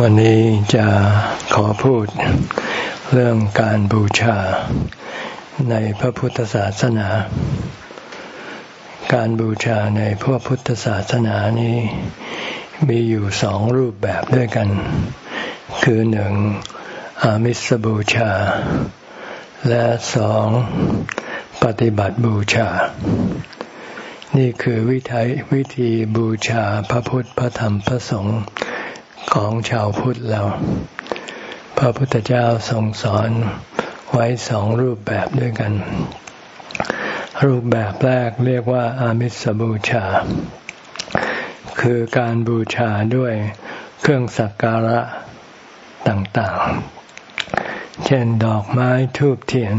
วันนี้จะขอพูดเรื่องการบูชาในพระพุทธศาสนา การบูชาในพระพุทธศาสนานี้มีอยู่สองรูปแบบด้วยกัน คือหนึ่งอามิสบูชา และสองปฏิบัติบูชา นี่คือวิธีวิธีบูชาพระพุทธพระธรรมพระสงฆ์ ของชาวพุทธเรา พระพุทธเจ้าทรงสอนไว้สองรูปแบบด้วยกัน รูปแบบแรกเรียกว่าอามิสบูชา คือการบูชาด้วยเครื่องสักการะต่างๆ เช่นดอกไม้ทูบเทียน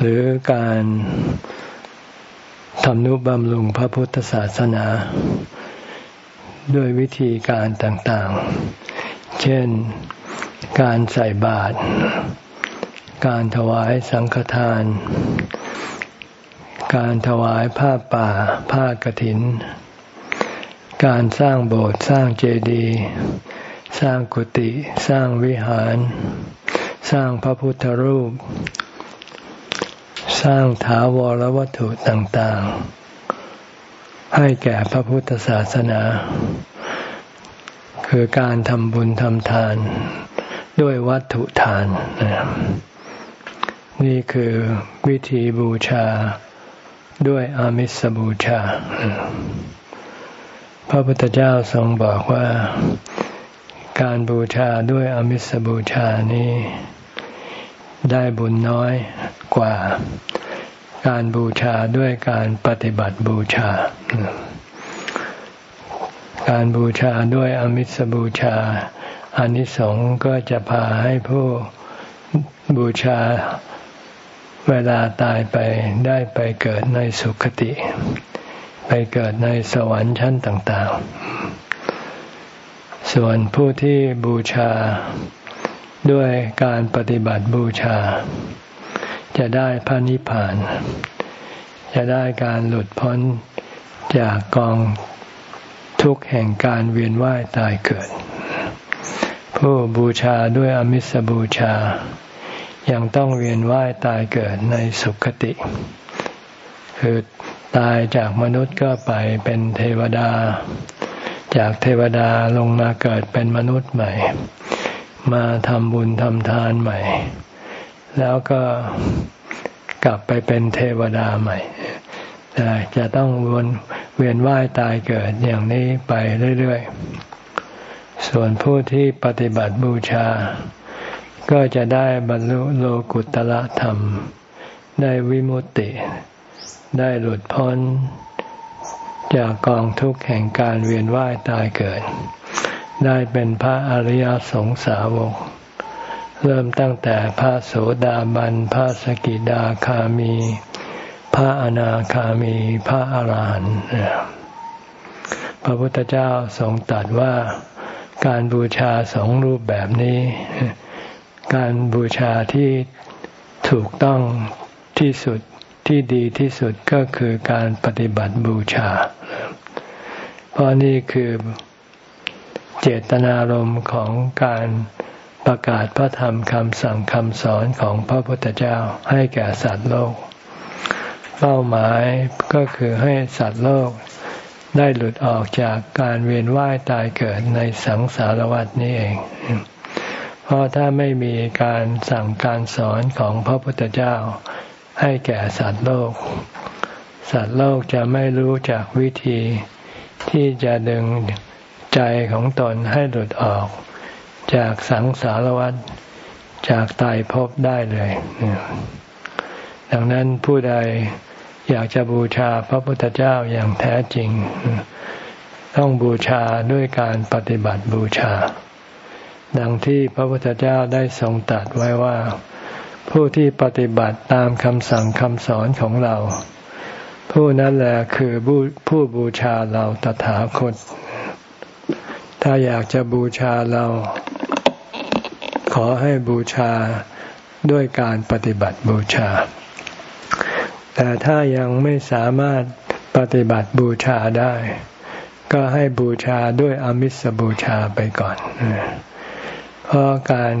หรือการทำนุบำรุงพระพุทธศาสนา ด้วยวิธีการต่างๆ เช่น การใส่บาตร การถวายสังฆทาน การถวายผ้าป่า ผ้ากรถิน การสร้างโบสถ์สร้างเจดีย์ สร้างกุฏิ สร้างวิหาร สร้างพระพุทธรูป สร้างถาวรวัตถุต่างๆ ให้แก่พระพุทธศาสนา คือการทำบุญทำทานด้วยวัตถุทาน นี่คือวิธีบูชาด้วยอามิสบูชา พระพุทธเจ้าทรงบอกว่าการบูชาด้วยอามิสบูชานี้ ได้บุญน้อยกว่า การบูชาด้วยการปฏิบัติบูชา การบูชาด้วยอมิสบูชาอานิสงส์ก็จะพาให้ผู้บูชาเวลาตายไปได้ไปเกิดในสุคติ ไปเกิดในสวรรค์ชั้นต่างๆ ส่วนผู้ที่บูชาด้วยการปฏิบัติบูชา จะได้พระนิพพาน จะได้การหลุดพ้นจากกองทุกข์แห่งการเวียนว่ายตายเกิด ผู้บูชาด้วยอมิสบูชา ยังต้องเวียนว่ายตายเกิดในสุคติ คือตายจากมนุษย์ก็ไปเป็นเทวดา จากเทวดาลงมาเกิดเป็นมนุษย์ใหม่ มาทำบุญทำทานใหม่ แล้วก็กลับไปเป็นเทวดาใหม่จะต้องวนเวียนว่ายตายเกิดอย่างนี้ไปเรื่อยๆ ส่วนผู้ที่ปฏิบัติบูชา ก็จะได้บรรลุโลกุตละธรรม ได้วิมุตติ ได้หลุดพ้น จากกองทุกข์แห่งการเวียนว่ายตายเกิด ได้เป็นพระอริยสงสาวก เริ่มตั้งแต่พระโสดาบัน พระสกิดาคามี พระอนาคามี พระอาหารหันต์พระพุทธเจ้าทรงตรัสว่าการบูชาสองรูปแบบนี้ การบูชาที่ถูกต้องที่สุดที่ดีที่สุดก็คือการปฏิบัติบูชา เพราะนี่คือเจตนารมณ์ของการ ประกาศพระธรรมคำสั่งคำสอนของพระพุทธเจ้าให้แก่สัตว์โลก เป้าหมายก็คือให้สัตว์โลกได้หลุดออกจากการเวียนว่ายตายเกิดในสังสารวัฏนี้เอง เพราะถ้าไม่มีการสั่งการสอนของพระพุทธเจ้า ให้แก่สัตว์โลก สัตว์โลกจะไม่รู้จากวิธีที่จะดึงใจของตนให้หลุดออก จากสังสารวัฏจากตายภพได้เลยดังนั้นผู้ใดอยากจะบูชาพระพุทธเจ้าอย่างแท้จริง ต้องบูชาด้วยการปฏิบัติบูชา ดังที่พระพุทธเจ้าได้ทรงตรัสไว้ว่า ผู้ที่ปฏิบัติตามคำสั่งคำสอนของเรา ผู้นั้นแหละคือผู้บูชาเราตถาคต ถ้าอยากจะบูชาเรา ขอให้บูชาด้วยการปฏิบัติบูชา แต่ถ้ายังไม่สามารถปฏิบัติบูชาได้ ก็ให้บูชาด้วยอมิสบูชาไปก่อน เพราะการ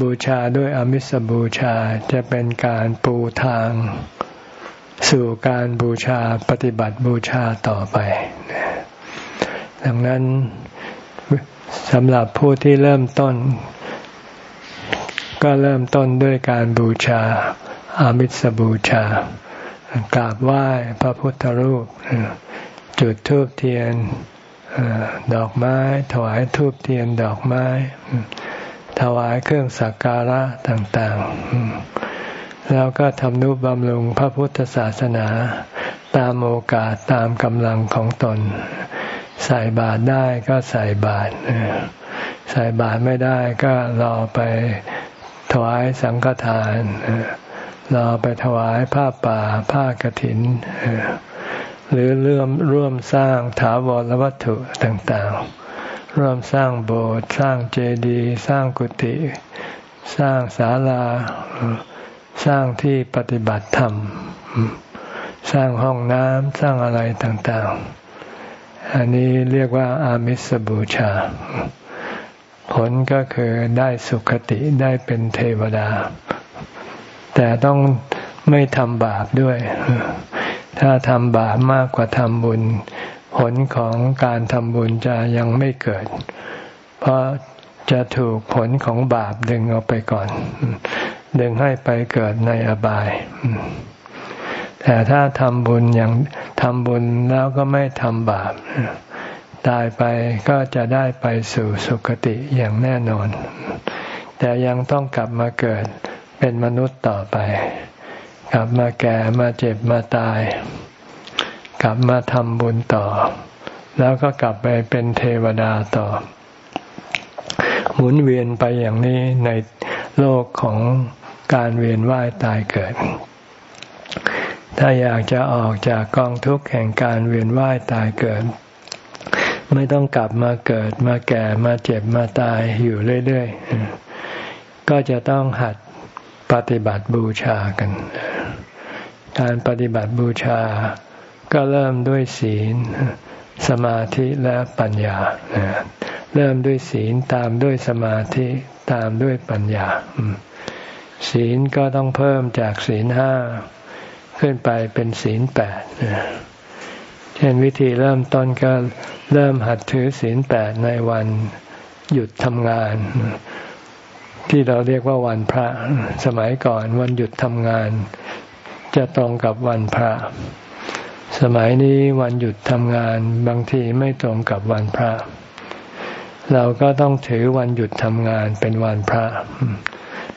บูชาด้วยอมิสบูชาจะเป็นการปูทาง สู่การบูชาปฏิบัติบูชาต่อไป ดังนั้นสำหรับผู้ที่เริ่มต้น ก็เริ่มต้นด้วยการบูชาอามิสบูชากราบไหว้พระพุทธรูป จุดธูปเทียนดอกไม้ ถวายธูปเทียนดอกไม้ ถวายเครื่องสักการะต่างๆ แล้วก็ทำนุบำรุงพระพุทธศาสนา ตามโอกาสตามกำลังของตน ใส่บาตรได้ก็ใส่บาตรใส่บาตรไม่ได้ก็รอไป ถวายสังฆทาน เราไปถวายผ้าป่าผ้ากรถิน หรือเริ่มร่วมสร้างถาวรวัตถุต่างๆ ร่วมสร้างโบสถ์สร้างเจดีย์สร้างกุฏิสร้างศาลา สร้างที่ปฏิบัติธรรม สร้างห้องน้ำสร้างอะไรต่างๆ อันนี้เรียกว่าอามิสบูชา ผลก็คือได้สุขติได้เป็นเทวดา แต่ต้องไม่ทำบาปด้วย ถ้าทำบาปมากกว่าทำบุญ ผลของการทำบุญจะยังไม่เกิด เพราะจะถูกผลของบาปดึงออกไปก่อน ดึงให้ไปเกิดในอบาย แต่ถ้าทำบุญอย่างทำบุญแล้วก็ไม่ทำบาป ตายไปก็จะได้ไปสู่สุคติอย่างแน่นอน แต่ยังต้องกลับมาเกิดเป็นมนุษย์ต่อไป กลับมาแก่มาเจ็บมาตาย กลับมาทำบุญต่อ แล้วก็กลับไปเป็นเทวดาต่อ หมุนเวียนไปอย่างนี้ในโลกของการเวียนว่ายตายเกิด ถ้าอยากจะออกจากกองทุกข์แห่งการเวียนว่ายตายเกิด ไม่ต้องกลับมาเกิดมาแก่มาเจ็บมาตายอยู่เรื่อยๆ ก็จะต้องหัดปฏิบัติบูชากัน การปฏิบัติบูชาก็เริ่มด้วยศีล สมาธิและปัญญา เริ่มด้วยศีลตามด้วยสมาธิตามด้วยปัญญา ศีลก็ต้องเพิ่มจากศีลห้าขึ้นไปเป็นศีลแปด เช่นวิธีเริ่มต้นก็เริ่มหัดถือศีลแปดในวันหยุดทำงาน ที่เราเรียกว่าวันพระ สมัยก่อนวันหยุดทำงาน จะตรงกับวันพระ สมัยนี้วันหยุดทำงานบางทีไม่ตรงกับวันพระ เราก็ต้องถือวันหยุดทำงานเป็นวันพระ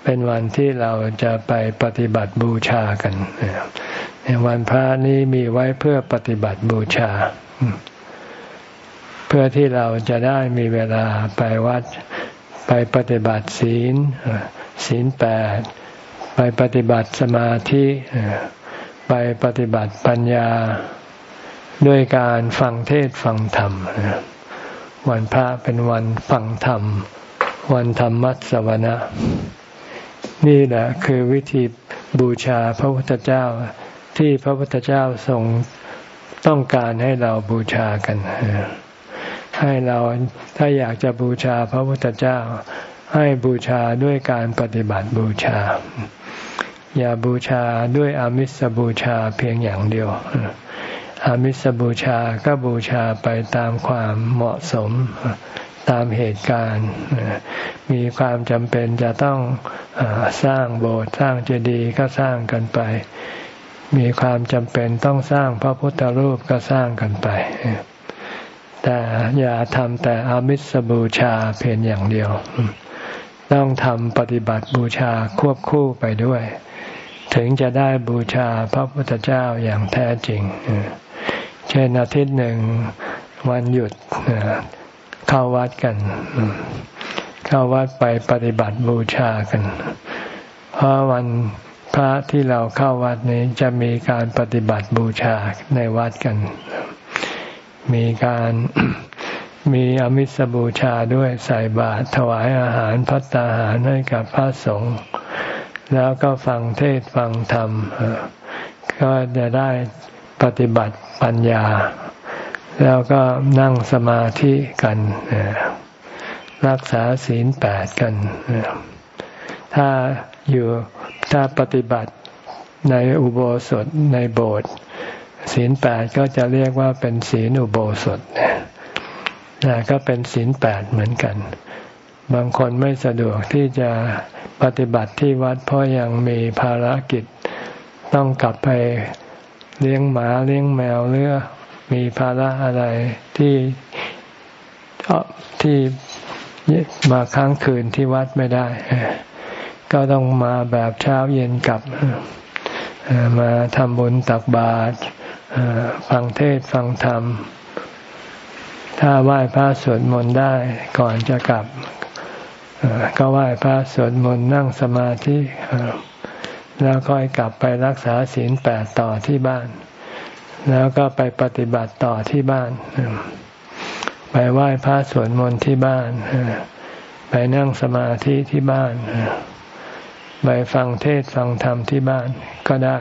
เป็นวันที่เราจะไปปฏิบัติบูชากันวันพระนี้มีไว้เพื่อปฏิบัติบูชา เพื่อที่เราจะได้มีเวลาไปวัดไปปฏิบัติศีลศีลแปดไปปฏิบัติสมาธิไปปฏิบัติปัญญาด้วยการฟังเทศฟังธรรม วันพระเป็นวันฟังธรรม วันธรรมัสวนะ นี่แหละคือวิธีบูชาพระพุทธเจ้าที่พระพุทธเจ้าทรงต้องการให้เราบูชากัน ให้เราถ้าอยากจะบูชาพระพุทธเจ้า ให้บูชาด้วยการปฏิบัติบูชา อย่าบูชาด้วยอามิสบูชาเพียงอย่างเดียวอามิสบูชาก็บูชาไปตามความเหมาะสม ตามเหตุการณ์ มีความจำเป็นจะต้องอสร้างโบสถ์สร้างเจดีย์ก็สร้างกันไป มีความจำเป็นต้องสร้างพระพุทธรูปก็สร้างกันไป แต่อย่าทำแต่อามิสบูชาเพียงอย่างเดียว ต้องทำปฏิบัติบูชาควบคู่ไปด้วย ถึงจะได้บูชาพระพุทธเจ้าอย่างแท้จริง เช่นอาทิตย์หนึ่งวันหยุด เข้าวัดกัน เข้าวัดไปปฏิบัติบูชากัน เพราะวันพระที่เราเข้าวัดนี้จะมีการปฏิบัติบูชาในวัดกัน มีการมีอมิสบูชาด้วยใส่บาตรถวายอาหารพัตตาหารให้กับพระสงฆ์แล้วก็ฟังเทศฟังธรรม ก็จะได้ปฏิบัติปัญญา แล้วก็นั่งสมาธิกันรักษาศีลแปดกัน ถ้าอยู่ถ้าปฏิบัติในอุโบสถในโบสถ์ศีลแปดก็จะเรียกว่าเป็นศีลอุโบสถนะก็เป็นศีลแปดเหมือนกัน บางคนไม่สะดวกที่จะปฏิบัติที่วัดเพราะยังมีภารกิจ ต้องกลับไปเลี้ยงหมาเลี้ยงแมวหรือ มีภาระอะไรที่ที่มาค้างคืนที่วัดไม่ได้ ก็ต้องมาแบบเช้าเย็นกลับ มาทำบุญตักบาตรฟังเทศฟังธรรม ถ้าไหว้พระสวดมนต์ได้ก่อนจะกลับ ก็ไหว้พระสวดมนต์นั่งสมาธิแล้วค่อยกลับไปรักษาศีลแปดต่อที่บ้าน แล้วก็ไปปฏิบัติต่อที่บ้าน ไปไหว้พระสวดมนต์ที่บ้าน ไปนั่งสมาธิที่บ้าน ไปฟังเทศฟังธรรมที่บ้านก็ได้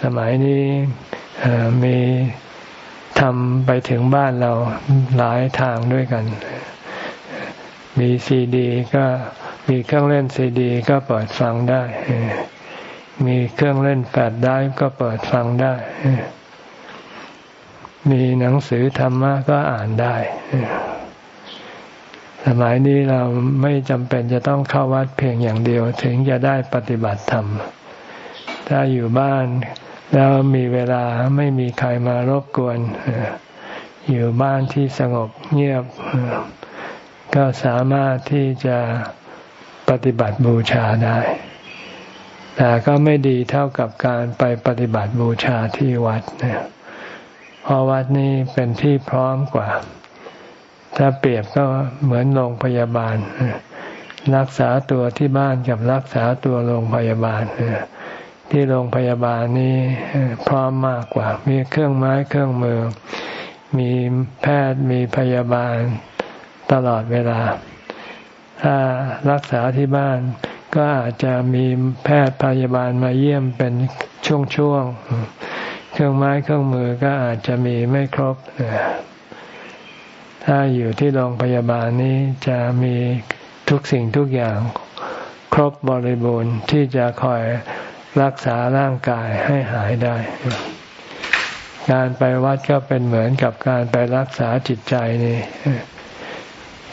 สมัยนี้มีทำไปถึงบ้านเราหลายทางด้วยกัน มีซีดีก็มีเครื่องเล่นซีดี ก็เปิดฟังได้ มีเครื่องเล่นแปดได้ก็เปิดฟังได้ มีหนังสือธรรมะก็อ่านได้ สมัยนี้เราไม่จำเป็นจะต้องเข้าวัดเพียงอย่างเดียว ถึงจะได้ปฏิบัติธรรม ถ้าอยู่บ้านแล้วมีเวลาไม่มีใครมารบกวน อยู่บ้านที่สงบเงียบ ก็สามารถที่จะปฏิบัติบูชาได้ แต่ก็ไม่ดีเท่ากับการไปปฏิบัติบูชาที่วัดเนี่ย เพราะวัดนี้เป็นที่พร้อมกว่า ถ้าเปรียบก็เหมือนโรงพยาบาล รักษาตัวที่บ้านกับรักษาตัวโรงพยาบาล ที่โรงพยาบาลนี้พร้อมมากกว่า มีเครื่องไม้เครื่องมือ มีแพทย์มีพยาบาลตลอดเวลา ถ้ารักษาที่บ้านก็อาจจะมีแพทย์พยาบาลมาเยี่ยมเป็นช่วงๆ เครื่องไม้เครื่องมือก็อาจจะมีไม่ครบ ถ้าอยู่ที่โรงพยาบาลนี้จะมีทุกสิ่งทุกอย่าง ครบบริบูรณ์ที่จะคอยรักษาร่างกายให้หายได้ การไปวัดก็เป็นเหมือนกับการไปรักษาจิตใจนี่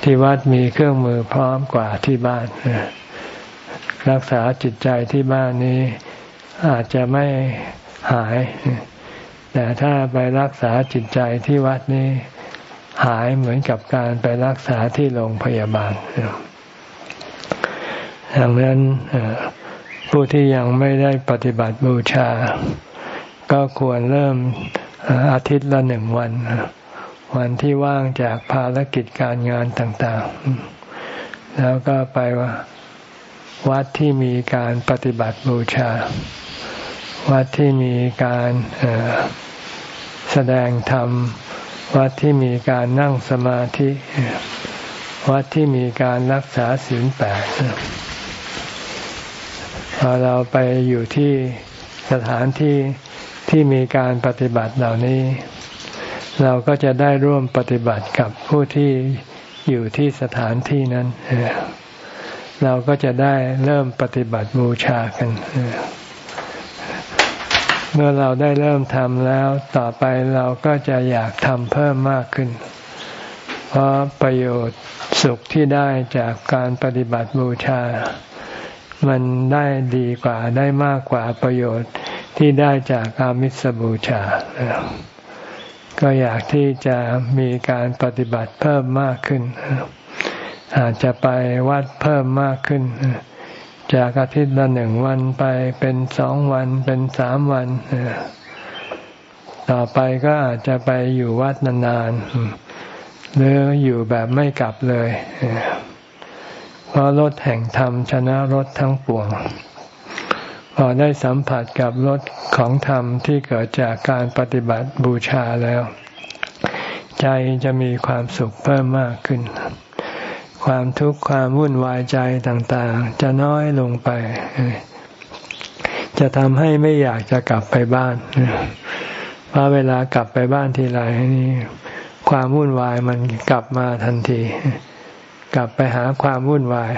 ที่วัดมีเครื่องมือพร้อมกว่าที่บ้าน รักษาจิตใจที่บ้านนี้อาจจะไม่หาย แต่ถ้าไปรักษาจิตใจที่วัดนี้หายเหมือนกับการไปรักษาที่โรงพยาบาลดังนั้นผู้ที่ยังไม่ได้ปฏิบัติบูชา ก็ควรเริ่มอาทิตย์ละหนึ่งวัน วันที่ว่างจากภารกิจการงานต่าง ๆ แล้วก็ไปวัดที่มีการปฏิบัติบูชา วัดที่มีการ แสดงธรรม วัดที่มีการนั่งสมาธิ วัดที่มีการรักษาศีลแปดพอเราไปอยู่ที่สถานที่ที่มีการปฏิบัติเหล่านี้ เราก็จะได้ร่วมปฏิบัติกับผู้ที่อยู่ที่สถานที่นั้น เราก็จะได้เริ่มปฏิบัติบูชากันเเมื่อเราได้เริ่มทำแล้ว ต่อไปเราก็จะอยากทำเพิ่มมากขึ้น เพราะประโยชน์สุขที่ได้จากการปฏิบัติบูชา มันได้ดีกว่าได้มากกว่าประโยชน์ที่ได้จากอามิสบูชา ก็อยากที่จะมีการปฏิบัติเพิ่มมากขึ้น อาจจะไปวัดเพิ่มมากขึ้น จากอาทิตย์ละหนึ่งวันไปเป็นสองวันเป็นสามวันต่อไปก็อาจจะไปอยู่วัดนานๆหรืออยู่แบบไม่กลับเลยเพราะรถแห่งธรรมชนะรถทั้งปวง พอได้สัมผัสกับรถของธรรมที่เกิดจากการปฏิบัติบูชาแล้ว ใจจะมีความสุขเพิ่มมากขึ้น ความทุกข์ความวุ่นวายใจต่างๆ จะน้อยลงไป จะทำให้ไม่อยากจะกลับไปบ้านเพอเวลากลับไปบ้านทีไรนี่ความวุ่นวายมันกลับมาทันที กลับไปหาความวุ่นวาย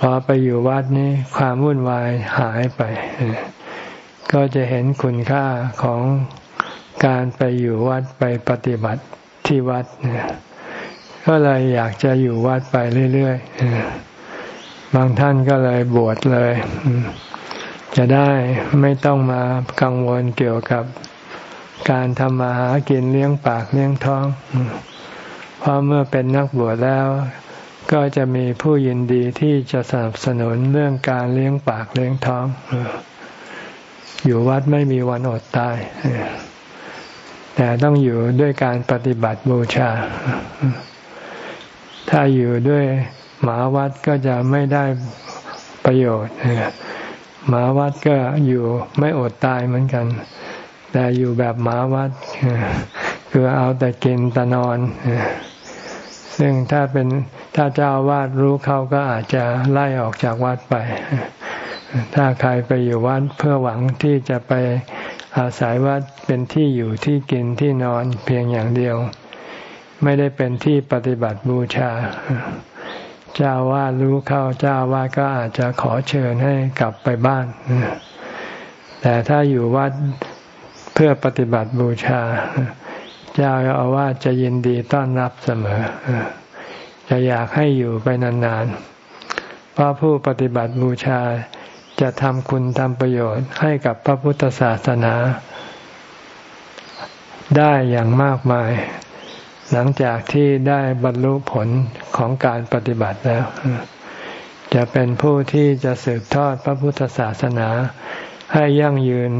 พอไปอยู่วัดนี้ความวุ่นวายหายไป ก็จะเห็นคุณค่าของการไปอยู่วัดไปปฏิบัติที่วัดเนี่ย ก็เลยอยากจะอยู่วัดไปเรื่อยๆ บางท่านก็เลยบวชเลย จะได้ไม่ต้องมากังวลเกี่ยวกับการทำมาหากินเลี้ยงปากเลี้ยงท้อง เพราะเมื่อเป็นนักบวชแล้ว ก็จะมีผู้ยินดีที่จะสนับสนุนเรื่องการเลี้ยงปากเลี้ยงท้อง อยู่วัดไม่มีวันอดตาย แต่ต้องอยู่ด้วยการปฏิบัติบูชา ถ้าอยู่ด้วยหมาวัดก็จะไม่ได้ประโยชน์หมาวัดก็อยู่ไม่อดตายเหมือนกัน แต่อยู่แบบหมาวัด คือเอาแต่กินแต่นอน ซึ่งถ้าเป็นถ้าเจ้าวาดรู้เขาก็อาจจะไล่ออกจากวัดไป ถ้าใครไปอยู่วัดเพื่อหวังที่จะไปอาศัยวัดเป็นที่อยู่ที่กินที่นอนเพียงอย่างเดียว ไม่ได้เป็นที่ปฏิบัติบูชา เจ้าว่ารู้เข้าเจ้าว่าก็อาจจะขอเชิญให้กลับไปบ้าน แต่ถ้าอยู่วัดเพื่อปฏิบัติบูชา เจ้าอาวาสจะยินดีต้อนรับเสมอ จะอยากให้อยู่ไปนานๆ เพราะผู้ปฏิบัติบูชาจะทำคุณทำประโยชน์ให้กับพระพุทธศาสนาได้อย่างมากมาย หลังจากที่ได้บรรลุผลของการปฏิบัติแล้ว จะเป็นผู้ที่จะสืบทอดพระพุทธศาสนา ให้ยั่งยืน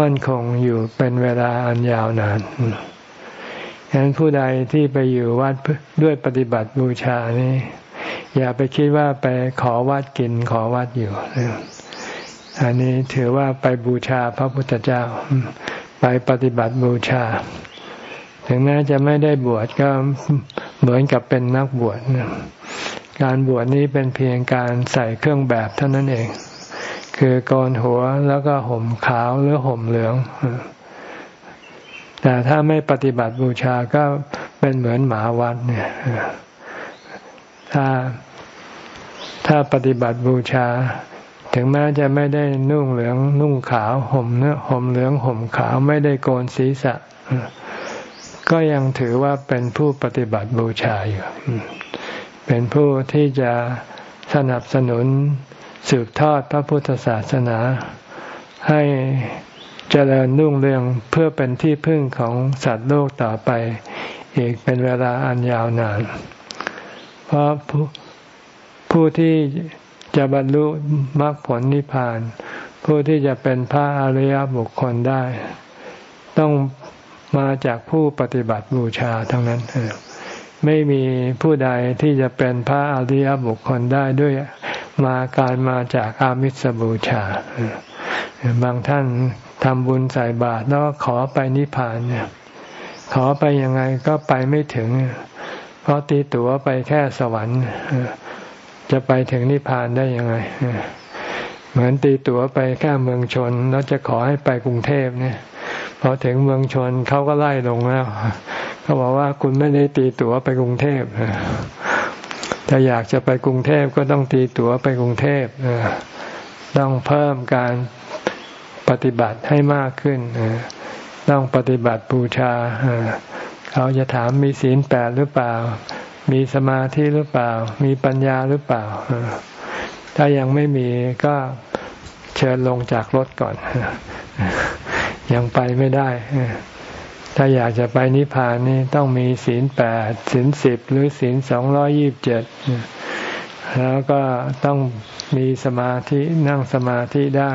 มั่นคงอยู่เป็นเวลาอันยาวนานฉะนั้นผู้ใดที่ไปอยู่วัดด้วยปฏิบัติบูชานี่อย่าไปคิดว่าไปขอวัดกินขอวัดอยู่ อันนี้ถือว่าไปบูชาพระพุทธเจ้า ไปปฏิบัติบูชา ถึงแม้จะไม่ได้บวชก็เหมือนกับเป็นนักบวชการบวชนี้เป็นเพียงการใส่เครื่องแบบเท่านั้นเอง คือกรหัวแล้วก็ห่มขาวหรือห่มเหลือง แต่ถ้าไม่ปฏิบัติบูชาก็เป็นเหมือนหมาวัดเนี่ยถ้าถ้าปฏิบัติบูชา ถึงแม้จะไม่ได้นุ่งเหลืองนุ่งขาว ห่มเนื้อห่มเหลืองห่มขาวไม่ได้โกนศีรษะ ก็ยังถือว่าเป็นผู้ปฏิบัติบูชาอยู่ เป็นผู้ที่จะสนับสนุนสืบทอดพระพุทธศาสนา ให้เจริญรุ่งเรืองเพื่อเป็นที่พึ่งของสัตว์โลกต่อไป อีกเป็นเวลาอันยาวนาน เพราะผู้ที่จะบรรลุมรรคผลนิพพาน ผู้ที่จะเป็นพระอริยบุคคลได้ ต้อง มาจากผู้ปฏิบัติบูชาทั้งนั้นไม่มีผู้ใดที่จะเป็นพระอริยบุคคลได้ด้วยมาการมาจากอามิสบูชา บางท่านทำบุญใส่บาตรแล้วขอไปนิพพานเนี่ยขอไปยังไงก็ไปไม่ถึง เพราะตีตั๋วไปแค่สวรรค์จะไปถึงนิพพานได้ยังไง เหมือนตีตั๋วไปแค่เมืองชน แล้วจะขอให้ไปกรุงเทพเนี่ย พอถึงเมืองชนเขาก็ไล่ลงแล้วเขาบอกว่าคุณไม่ได้ตีตั๋วไปกรุงเทพถ้าอยากจะไปกรุงเทพก็ต้องตีตั๋วไปกรุงเทพต้องเพิ่มการปฏิบัติให้มากขึ้นต้องปฏิบัติบูชาเขาจะถามมีศีลแปดหรือเปล่า มีสมาธิหรือเปล่า มีปัญญาหรือเปล่า ถ้ายังไม่มีก็เชิญลงจากรถก่อน ยังไปไม่ได้ ถ้าอยากจะไปนิพพานนี่ต้องมีศีลแปดศีลสิบหรือศีลสองร้อยี่บเจ็ดแล้วก็ต้องมีสมาธินั่งสมาธิได้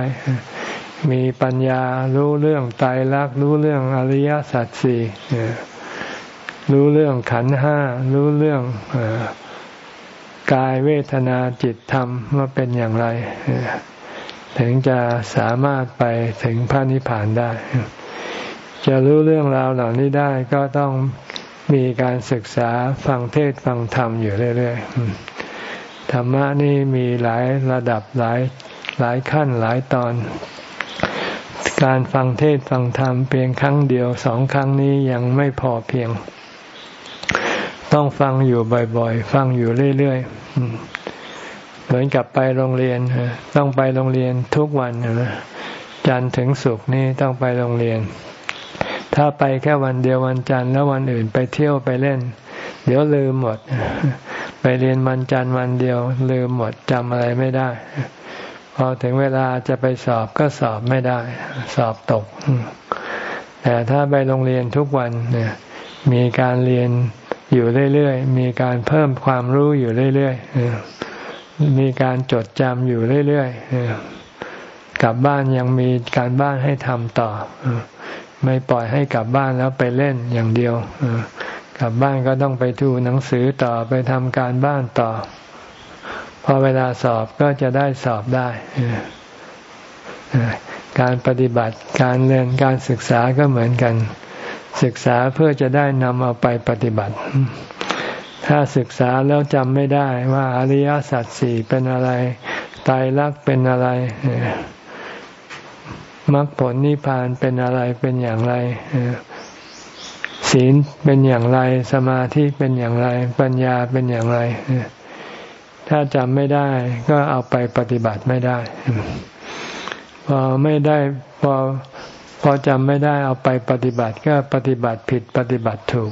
มีปัญญารู้เรื่องไตรลักษณ์รู้เรื่องอริยสัจสี่รู้เรื่องขันห้ารู้เรื่องกายเวทนาจิตธรรมว่าเป็นอย่างไร ถึงจะสามารถไปถึงพระนิพพานได้ จะรู้เรื่องราวเหล่านี้ได้ก็ต้องมีการศึกษาฟังเทศฟังธรรมอยู่เรื่อยๆ ธรรมะนี่มีหลายระดับหลายหลายขั้นหลายตอนกการฟังเทศฟังธรรมเพียงครั้งเดียวสองครั้งนี้ยังไม่พอเพียง ต้องฟังอยู่บ่อยๆ ฟังอยู่เรื่อยๆ เหมือนกับไปโรงเรียน ต้องไปโรงเรียนทุกวันนะจันทร์ถึงศุกร์นี่ต้องไปโรงเรียน ถ้าไปแค่วันเดียววันจันทร์แล้ววันอื่นไปเที่ยวไปเล่น เดี๋ยวลืมหมด ไปเรียนวันจันทร์วันเดียว ลืมหมดจำอะไรไม่ได้ พอถึงเวลาจะไปสอบก็สอบไม่ได้ สอบตก แต่ถ้าไปโรงเรียนทุกวันเนี่ยมีการเรียนอยู่เรื่อยๆ มีการเพิ่มความรู้อยู่เรื่อยๆ มีการจดจำอยู่เรื่อยๆกลับบ้านยังมีการบ้านให้ทำต่อไม่ปล่อยให้กลับบ้านแล้วไปเล่นอย่างเดียวกลับบ้านก็ต้องไปดูหนังสือต่อไปทำการบ้านต่อ พอเวลาสอบก็จะได้สอบได้การปฏิบัติการเรียนการศึกษาก็เหมือนกัน ศึกษาเพื่อจะได้นำเอาไปปฏิบัติ ถ้าศึกษาแล้วจำไม่ได้ว่าอริยสัจสี่เป็นอะไร ตายรักเป็นอะไรมรรคผลนิพพานเป็นอะไรเป็นอย่างไรศีลเป็นอย่างไร สมาธิเป็นอย่างไร ปัญญาเป็นอย่างไร ถ้าจำไม่ได้ก็เอาไปปฏิบัติไม่ได้ พอไม่ได้พอพอจำไม่ได้เอาไปปฏิบัติก็ปฏิบัติผิดปฏิบัติถูก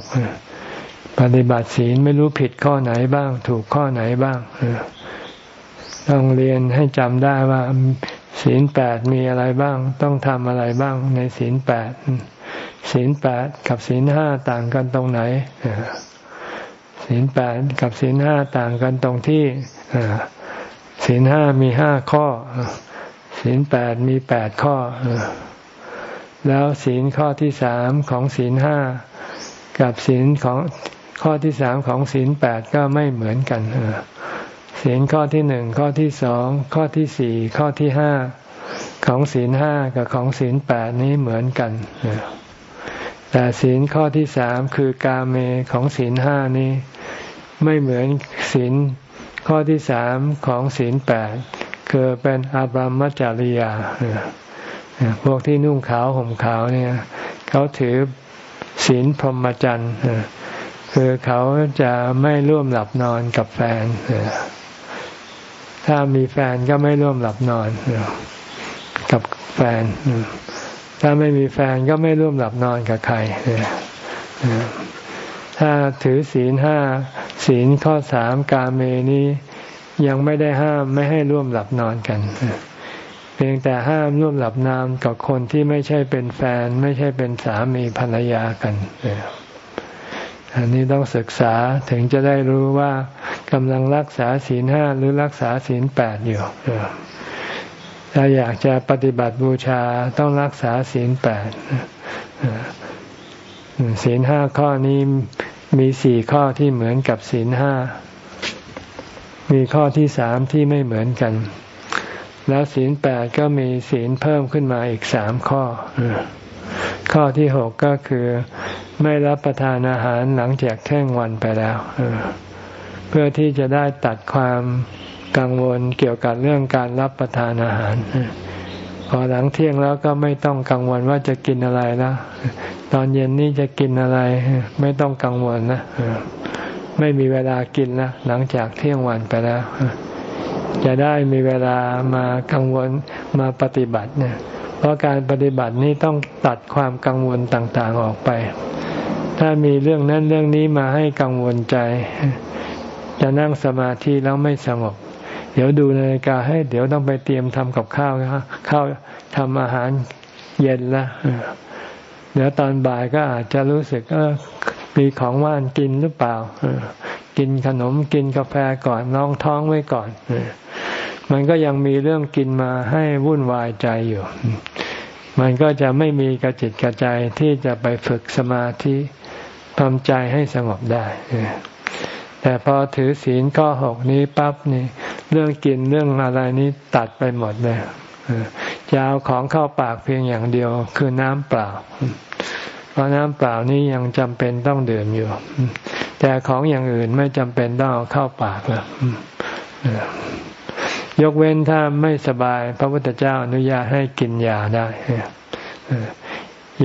ปฏิบัติศีลไม่รู้ผิดข้อไหนบ้าง ถูกข้อไหนบ้างต้องเรียนให้จำได้ว่า ศีลแปดมีอะไรบ้าง ต้องทำอะไรบ้าง ในศีลแปดศีลแปดกับศีลห้าต่างกันตรงไหนศีลแปดกับศีลห้าต่างกันตรงที่ศีลห้ามีห้าข้อศีลแปดมีแปดข้อ แล้วศีลข้อที่สามของศีลห้ากับศีลของ ข้อที่สามของศีลแปดก็ไม่เหมือนกันศีลข้อที่หนึ่งข้อที่สองข้อที่สี่ข้อที่ห้าของศีลห้ากับของศีลแปดนี้เหมือนกัน แต่ศีลข้อที่สามคือกาเมของศีลห้านี้ ไม่เหมือนศีลข้อที่สามของศีลแปดคือเป็นอาบรมจริยาพวกที่นุ่งขาวห่มขาวเนี่ย เขาถือศีลพรหมจรรย์ คือเขาจะไม่ร่วมหลับนอนกับแฟน ถ้ามีแฟนก็ไม่ร่วมหลับนอนกับแฟน ถ้าไม่มีแฟนก็ไม่ร่วมหลับนอนกับใคร ถ้าถือศีลห้าศีลข้อสามกาเมนี้ยังไม่ได้ห้ามไม่ให้ร่วมหลับนอนกัน เพียงแต่ห้ามร่วมหลับนอนกับคนที่ไม่ใช่เป็นแฟน ไม่ใช่เป็นสามีภรรยากัน อันนี้ต้องศึกษาถึงจะได้รู้ว่ากำลังรักษาศีลห้าหรือรักษาศีลแปดอยู่ถ้าอยากจะปฏิบัติบูชาต้องรักษาศีลแปดศีลห้าข้อนี้มีสี่ข้อที่เหมือนกับศีลห้า มีข้อที่สามที่ไม่เหมือนกัน แล้วศีลแปดก็มีศีลเพิ่มขึ้นมาอีกสามข้อ ข้อที่หกก็คือ ไม่รับประทานอาหารหลังจากแท่งวันไปแล้วเพื่อที่จะได้ตัดความกังวลเกี่ยวกับเรื่องการรับประทานอาหารพอหลังเที่ยงแล้วก็ไม่ต้องกังวลว่าจะกินอะไรแล้วตอนเย็นนี้จะกินอะไร ไม่ต้องกังวลนะไม่มีเวลากินแล้วหลังจากเที่ยงวันไปแล้วจะได้มีเวลามากังวลมาปฏิบัติเนี่ยเพราะการปฏิบัตินี้ต้องตัดความกังวลต่างๆออกไป ถ้ามีเรื่องนั้นเรื่องนี้มาให้กังวลใจ จะนั่งสมาธิแล้วไม่สงบ เดี๋ยวดูนาฬิกาให้เดี๋ยวต้องไปเตรียมทำกับข้าวนะข้าวทำอาหารเย็นละเดี๋ยวตอนบ่ายก็อาจจะรู้สึกเออมีของว่านกินหรือเปล่ากินขนมกินกาแฟก่อนน้องท้องไว้ก่อนมันก็ยังมีเรื่องกินมาให้วุ่นวายใจอยู่ มันก็จะไม่มีกระจิตกระใจที่จะไปฝึกสมาธิ ทำใจให้สงบได้ แต่พอถือศีลข้อหกนี้ปั๊บนี่เรื่องกินเรื่องอะไรนี้ตัดไปหมดเลยจะเอาของเข้าปากเพียงอย่างเดียวคือน้ำเปล่า เพราะน้ำเปล่านี้ยังจำเป็นต้องดื่มอยู่ แต่ของอย่างอื่นไม่จำเป็นต้องเอาเข้าปากแล้วยกเว้นถ้าไม่สบาย พระพุทธเจ้าอนุญาตให้กินยาได้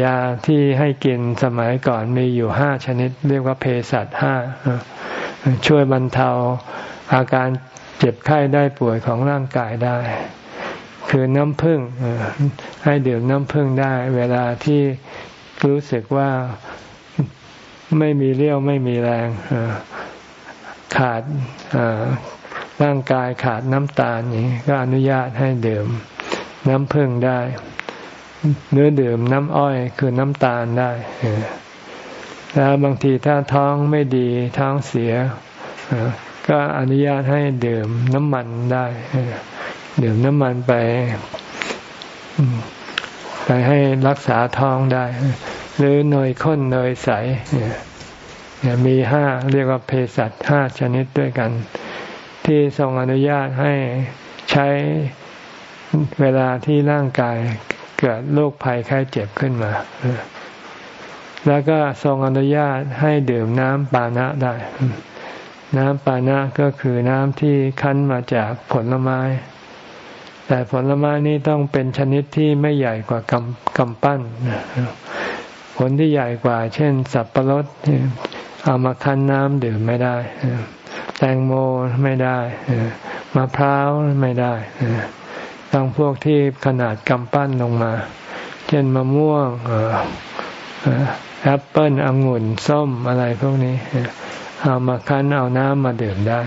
ยาที่ให้กินสมัยก่อนมีอยู่ห้าชนิด เรียกว่าเภสัชห้าช่วยบรรเทาอาการเจ็บไข้ได้ป่วยของร่างกายได้ คือน้ำผึ้งให้ดื่มน้ำผึ้งได้ เวลาที่รู้สึกว่าไม่มีเรี่ยวไม่มีแรงขาดร่างกายขาดน้ำตาลอย่างนี้ก็อนุญาตให้ดื่มน้ำผึ้งได้ เนื้อดื่มน้ำอ้อยคือน้ำตาลได้แล้วบางทีถ้าท้องไม่ดีท้องเสียก็อนุญาตให้ดื่มน้ำมันได้ดื่มน้ำมันไปไปให้รักษาท้องได้ หรือเนยข้นเนยใสมีห้าเรียกว่าเภสัชห้าชนิดด้วยกัน ที่ทรงอนุญาตให้ใช้เวลาที่ร่างกาย เกิดโรคภัยไข้เจ็บขึ้นมา แล้วก็ทรงอนุญาตให้ดื่มน้ำปานะได้ น้ำปานะก็คือน้ำที่คั้นมาจากผลไม้ แต่ผลไม้นี้ต้องเป็นชนิดที่ไม่ใหญ่กว่ากำกำปั้น ผลที่ใหญ่กว่า เช่น สับปะรดเอามาคั้นน้ำดื่มไม่ได้ แตงโมไม่ได้ มะพร้าวไม่ได้ ต้งพวกที่ขนาดกำปั้นลงมา เช่นมะม่วงแอปเปิ้ลองุ่นส้มอะไรพวกนี้ เอามาคั้นเอาน้ำมาดื่มได้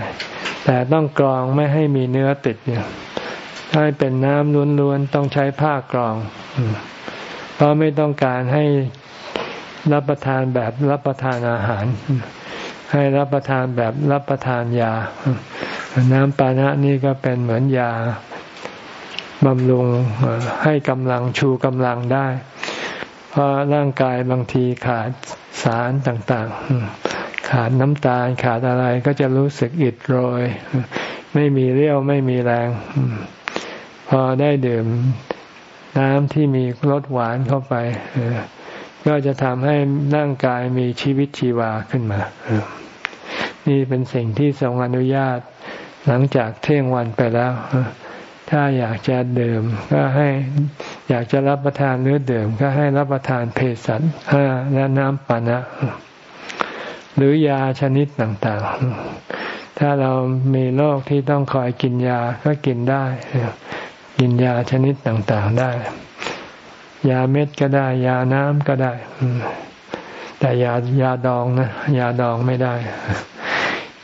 แต่ต้องกรองไม่ให้มีเนื้อติดเนี่ยถ้าเป็นน้ำล้วนๆต้องใช้ผ้ากรอง เพราะไม่ต้องการให้รับประทานแบบรับประทานอาหาร ให้รับประทานแบบรับประทานยา น้ำปานะนี่ก็เป็นเหมือนยา บำรุงให้กำลังชูกำลังได้ เพราะร่างกายบางทีขาดสารต่างๆ ขาดน้ำตาลขาดอะไรก็จะรู้สึกอิดโรย ไม่มีเรี่ยวไม่มีแรง พอได้ดื่มน้ำที่มีรสหวานเข้าไปก็จะทำให้ร่างกายมีชีวิตชีวาขึ้นมา นี่เป็นสิ่งที่ทรงอนุญาตหลังจากเที่ยงวันไปแล้ว ถ้าอยากจะดื่มก็ให้อยากจะรับประทานเนื้อดื่มก็ให้รับประทานเภสัชห้าและน้ำปานะ หรือยาชนิดต่างๆ ถ้าเรามีโรคที่ต้องคอยกินยาก็กินได้ กินยาชนิดต่างๆได้ ยาเม็ดก็ได้ ยาน้ำก็ได้ แต่ยายาดองนะยาดองไม่ได้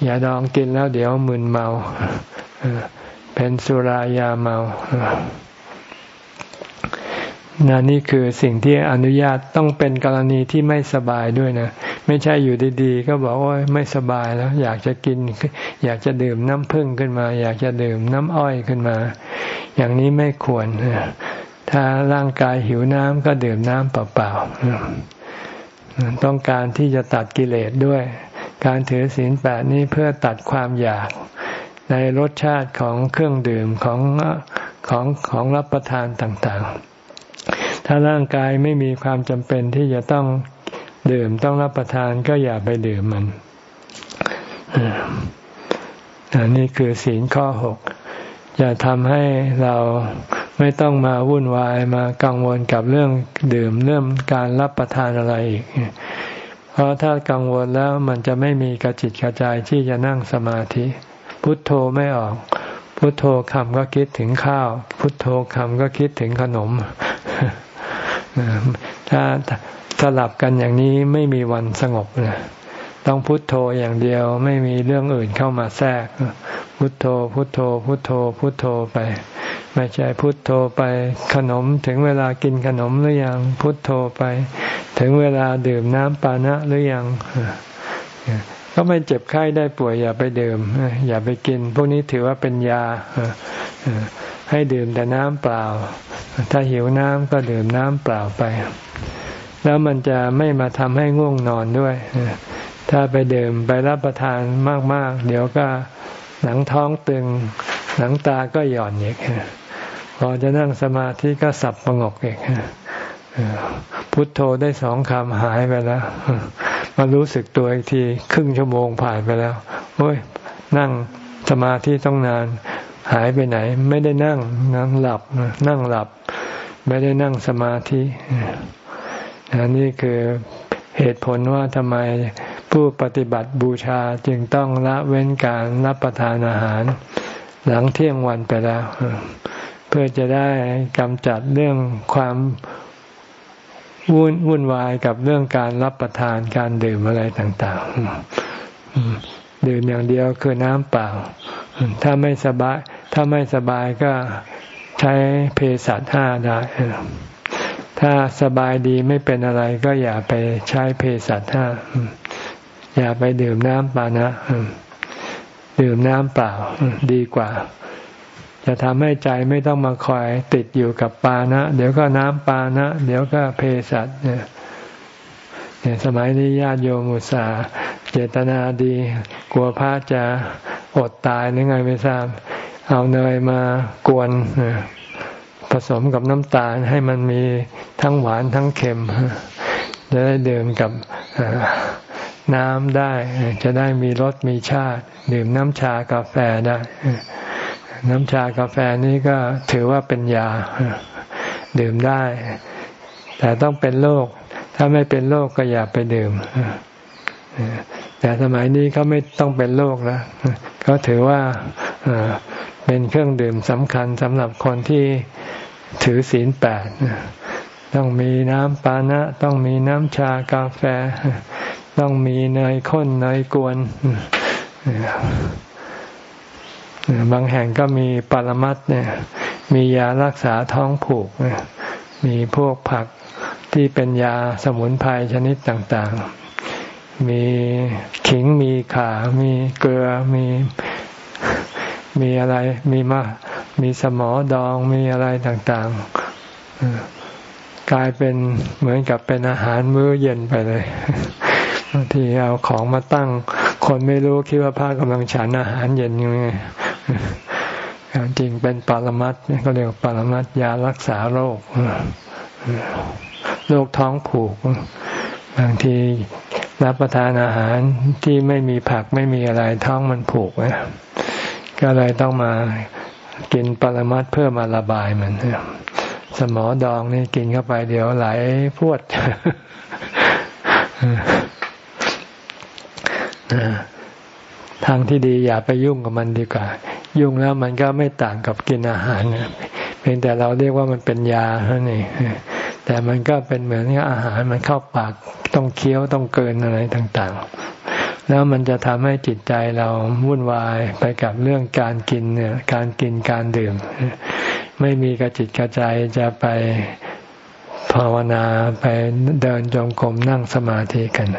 ยาดองกินแล้วเดี๋ยวมึนเมา เป็นสุรายาเมานานี่คือสิ่งที่อนุญาตต้องเป็นกรณีที่ไม่สบายด้วยนะ ไม่ใช่อยู่ดีๆ ก็บอกว่าไม่สบายแล้ว อยากจะกิน อยากจะดื่มน้ำผึ้งขึ้นมา อยากจะดื่มน้ำอ้อยขึ้นมา อย่างนี้ไม่ควร ถ้าร่างกายหิวน้ำก็ดื่มน้ำเปล่าๆต้องการที่จะตัดกิเลสด้วย การถือศีลแปดนี้เพื่อตัดความอยาก ในรสชาติของเครื่องดื่มของของของรับประทานต่างๆ ถ้าร่างกายไม่มีความจำเป็นที่จะต้องดื่มต้องรับประทานก็อย่าไปดื่มมันนี่คือศีลข้อหกอย่าทำให้เราไม่ต้องมาวุ่นวายมากังวลกับเรื่องดื่มเรื่องการรับประทานอะไรอีก เพราะถ้ากังวลแล้วมันจะไม่มีกระจิตกระจายที่จะนั่งสมาธิ พุทโธไม่ออก พุทโธคำก็คิดถึงข้าว พุทโธคำก็คิดถึงขนม ถ้าสลับกันอย่างนี้ไม่มีวันสงบนะต้องพุทโธอย่างเดียวไม่มีเรื่องอื่นเข้ามาแทรก พุทโธ พุทโธ พุทโธ พุทโธไป ไม่ใช่พุทโธไปขนมถึงเวลากินขนมหรือยังพุทโธไป ถึงเวลาดื่มน้ำปานะหรือยัง ก็ไม่เจ็บไข้ได้ป่วยอย่าไปดื่มอย่าไปกิน พวกนี้ถือว่าเป็นยาให้ดื่มแต่น้ำเปล่า ถ้าหิวน้ำก็ดื่มน้ำเปล่าไป แล้วมันจะไม่มาทำให้ง่วงนอนด้วย ถ้าไปดื่มไปรับประทานมาก ๆ เดี๋ยวก็หนังท้องตึง หนังตาก็หย่อนอีกพอจะนั่งสมาธิก็สับประงกอีกพุทโธได้สองคำหายไปแล้ว มารู้สึกตัวอีกที ครึ่งชั่วโมงผ่านไปแล้ว โอ้ย นั่งสมาธิต้องนาน หายไปไหน ไม่ได้นั่งนั่งหลับ นั่งหลับ ไม่ได้นั่งสมาธินี่คือเหตุผลว่าทำไมผู้ปฏิบัติบูชาจึงต้องละเว้นการรับประทานอาหาร หลังเที่ยงวันไปแล้ว เพื่อจะได้กำจัดเรื่องความ วุ่นวุ่นวายกับเรื่องการรับประทานการดื่มอะไรต่างๆ ดื่มอย่างเดียวคือน้ำเปล่า ถ้าไม่สบาย ถ้าไม่สบายก็ใช้เพสัชห้าได้ถ้าสบายดีไม่เป็นอะไรก็อย่าไปใช้เพสัชห้าอย่าไปดื่มน้ำปานะ ดื่มน้ำเปล่าดีกว่า จะทำให้ใจไม่ต้องมาคอยติดอยู่กับปานะ เดี๋ยวก็น้ำปานะ เดี๋ยวก็เพสัชเนี่ยสมัยนี้ญาติโยมอุตสาเจตนาดี กลัวพระจะอดตายหรือไงไม่ทราบ เอาเนยมากวนผสมกับน้ำตาลให้มันมีทั้งหวานทั้งเค็ม จะได้ดื่มกับน้ำได้ จะได้มีรสมีชาติ ดื่มน้ำชากาแฟได้ น้ำชากาแฟนี้ก็ถือว่าเป็นยาดื่มได้ แต่ต้องเป็นโรคถ้าไม่เป็นโรคก็อย่าไปดื่มแต่สมัยนี้เขาไม่ต้องเป็นโรคแล้วเขาถือว่าเป็นเครื่องดื่มสำคัญสำหรับคนที่ถือศีลแปดต้องมีน้ำปานะ ต้องมีน้ำชากาแฟ ต้องมีเนยข้นเนยกวน บางแห่งก็มีปรมัตเนี่ย มียารักษาท้องผูก มีพวกผักที่เป็นยาสมุนไพรชนิดต่างๆ มีขิงมีขา มีเกลือ มีมีอะไร มีมา มีสมอดอง มีอะไรต่างๆ กลายเป็นเหมือนกับเป็นอาหารมื้อเย็นไปเลยบางทีเอาของมาตั้ง คนไม่รู้คิดว่าพระกำลังฉันอาหารเย็นยังไง จริงเป็นปรมัตนี่ก็เรียกปรมัตยารักษาโรคโรคท้องผูก บางทีรับประทานอาหารที่ไม่มีผักไม่มีอะไรท้องมันผูกนะก็เลยต้องมากินปรมัดเพื่อมาระบายมันสมอดองนี่กินเข้าไปเดี๋ยวไหลพวดทางที่ดีอย่าไปยุ่งกับมันดีกว่า ยุ่งแล้วมันก็ไม่ต่างกับกินอาหารเพียงแต่เราเรียกว่ามันเป็นยาเท่านี้แต่มันก็เป็นเหมือนกับอาหารมันเข้าปากต้องเคี้ยวต้องเกินอะไรต่างๆ แล้วมันจะทำให้จิตใจเราวุ่นวายไปกับเรื่องการกินเนี่ยการกินการดื่ม ไม่มีกระจิตกระใจจะไปภาวนาไปเดินจงกรมนั่งสมาธิกัน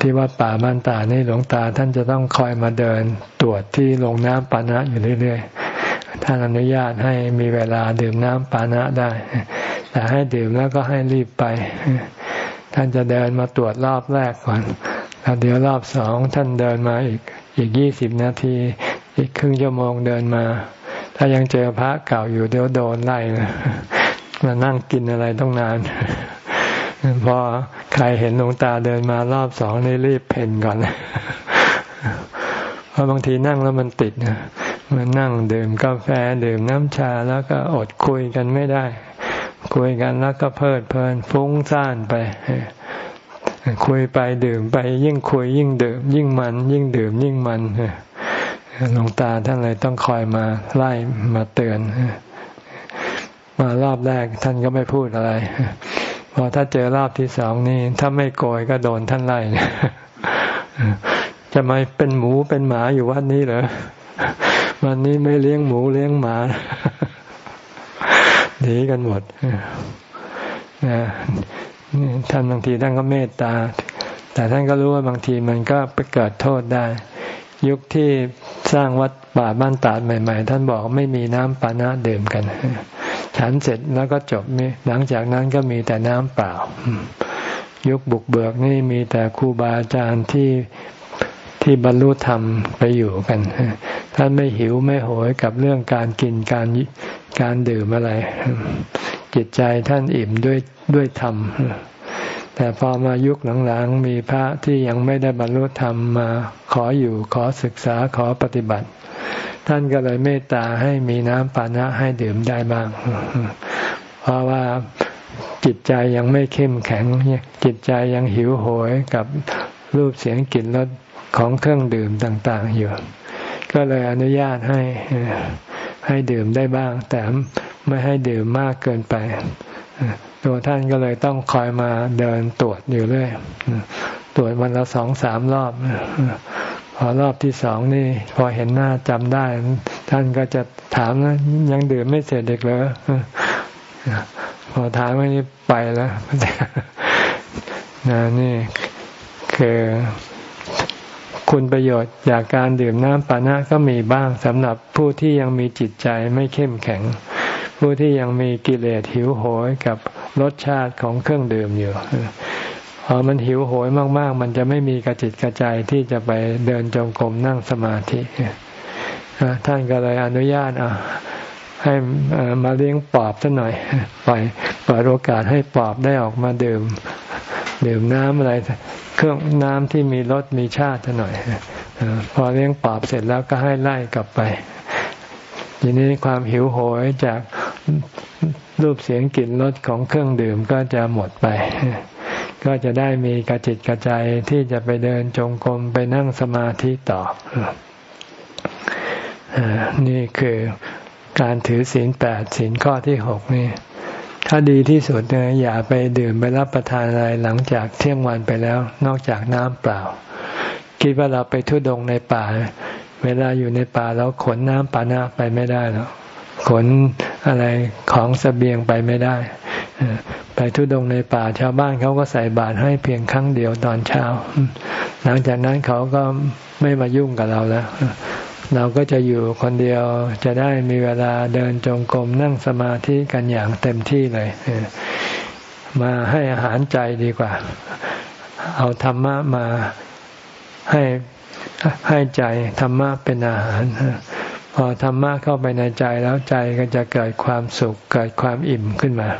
ที่วัดป่าบ้านตานี่หลวงตาท่านจะต้องคอยมาเดินตรวจที่ลงน้ำปานะอยู่เรื่อยๆท่านอนุญาตให้มีเวลาดื่มน้ำปานะได้ แต่ให้ดื่มแล้วก็ให้รีบไป ท่านจะเดินมาตรวจรอบแรกก่อนแล้วเดี๋ยวรอบสองท่านเดินมาอีกอีกยี่สิบนาที อีกครึ่งชั่วโมงเดินมา ถ้ายังเจอพระเก่าอยู่เดี๋ยวโดนไล่นะมานั่งกินอะไรต้องนานพอ ใครเห็นหลวงตาเดินมารอบสองนี่รีบเพ่นก่อน เพราะบางทีนั่งแล้วมันติดนะมันนั่งดื่มกาแฟดื่มน้ำชาแล้วก็อดคุยกันไม่ได้ คุยกันแล้วก็เพลิดเพลินฟุ้งซ่านไป คุยไปดื่มไปยิ่งคุยยิ่งดื่ม ยิ่งมัน ยิ่งดื่มยิ่งมันหลวงตาท่านเลยต้องคอยมาไล่มาเตือนมารอบแรกท่านก็ไม่พูดอะไร พอถ้าเจอรอบที่สองนี่ ถ้าไม่โกยก็โดนท่านไล่จะมาเป็นหมูเป็นหมาอยู่วัดนี้เหรอวันนี้ไม่เลี้ยงหมูเลี้ยงหมาหนีกันหมดท่านบางทีท่านก็เมตตา แต่ท่านก็รู้ว่าบางทีมันก็ไปเกิดโทษได้ ยุคที่สร้างวัดป่าบ้านตาดใหม่ ๆ ท่านบอกไม่มีน้ำปานะดื่มกัน ฉันเสร็จแล้วก็จบนี่หลังจากนั้นก็มีแต่น้ำเปล่า ยุคบุกเบิกนี่มีแต่ครูบาอาจารย์ที่ที่บรรลุธรรมไปอยู่กัน ท่านไม่หิวไม่โหยกับเรื่องการกินการการดื่มอะไร จิตใจท่านอิ่มด้วยด้วยธรรม แต่พอมายุคหลังๆมีพระที่ยังไม่ได้บรรลุธรรมมาขออยู่ขอศึกษาขอปฏิบัติ ท่านก็เลยเมตตาให้มีน้ำปานะให้ดื่มได้บ้าง เพราะว่าจิตใจยังไม่เข้มแข็ง จิตใจยังหิวโหยกับรูปเสียงกลิ่นรสของเครื่องดื่มต่างๆอยู่ ก็เลยอนุญาตให้ให้ดื่มได้บ้าง แต่ไม่ให้ดื่มมากเกินไป ตัวท่านก็เลยต้องคอยมาเดินตรวจอยู่เรื่อยตรวจวันละสองสามรอบพอรอบที่สองนี่ พอเห็นหน้าจำได้ ท่านก็จะถามนะยังดื่มไม่เสร็จเด็กเลยพอถามว่านี่ไปแล้วนะนี่คือคุณประโยชน์จากการดื่มน้ำปานะก็มีบ้างสำหรับผู้ที่ยังมีจิตใจไม่เข้มแข็ง ผู้ที่ยังมีกิเลสหิวโหยกับรสชาติของเครื่องดื่มอยู่พอมันหิวโหยมาก ๆ มันจะไม่มีกระจิตกระใจที่จะไปเดินจงกรมนั่งสมาธิท่านก็เลยอนุญาตอะให้มาเลี้ยงปอบซะหน่อยปล่อยเปิดโอกาสให้ปอบได้ออกมาดื่ม ดื่มน้ำอะไร เครื่องน้ำที่มีรสมีชาติซะหน่อยพอเลี้ยงปอบเสร็จแล้วก็ให้ไล่กลับไปทีนี้ความหิวโหยจาก รูปเสียงกลิ่นรสของเครื่องดื่มก็จะหมดไป ก็จะได้มีกระจิตกระใจที่จะไปเดินจงกรมไปนั่งสมาธิต่อ นี่คือการถือศีลแปดศีลข้อที่หกนี่ ถ้าดีที่สุดเนี่ยอย่าไปดื่มไปรับประทานอะไรหลังจากเที่ยงวันไปแล้ว นอกจากน้ำเปล่า คิดว่าเราไปทุดงในป่า เวลาอยู่ในป่าเราขนน้ำปานะไปไม่ได้หรอก ขนอะไรของสเสบียงไปไม่ได้ไปทุดงในป่าชาวบ้านเขาก็ใส่บาตรให้เพียงครั้งเดียวตอนเช้า หลังจากนั้นเขาก็ไม่มายุ่งกับเราแล้ว เราก็จะอยู่คนเดียวจะได้มีเวลาเดินจงกรมนั่งสมาธิกันอย่างเต็มที่เลย มาให้อาหารใจดีกว่า เอาธรรมะมาให้ให้ใจธรรมะเป็นอาหาร พอธรรมะเข้าไปในใจแล้วใจก็จะเกิดความสุข เกิดความอิ่มขึ้นมา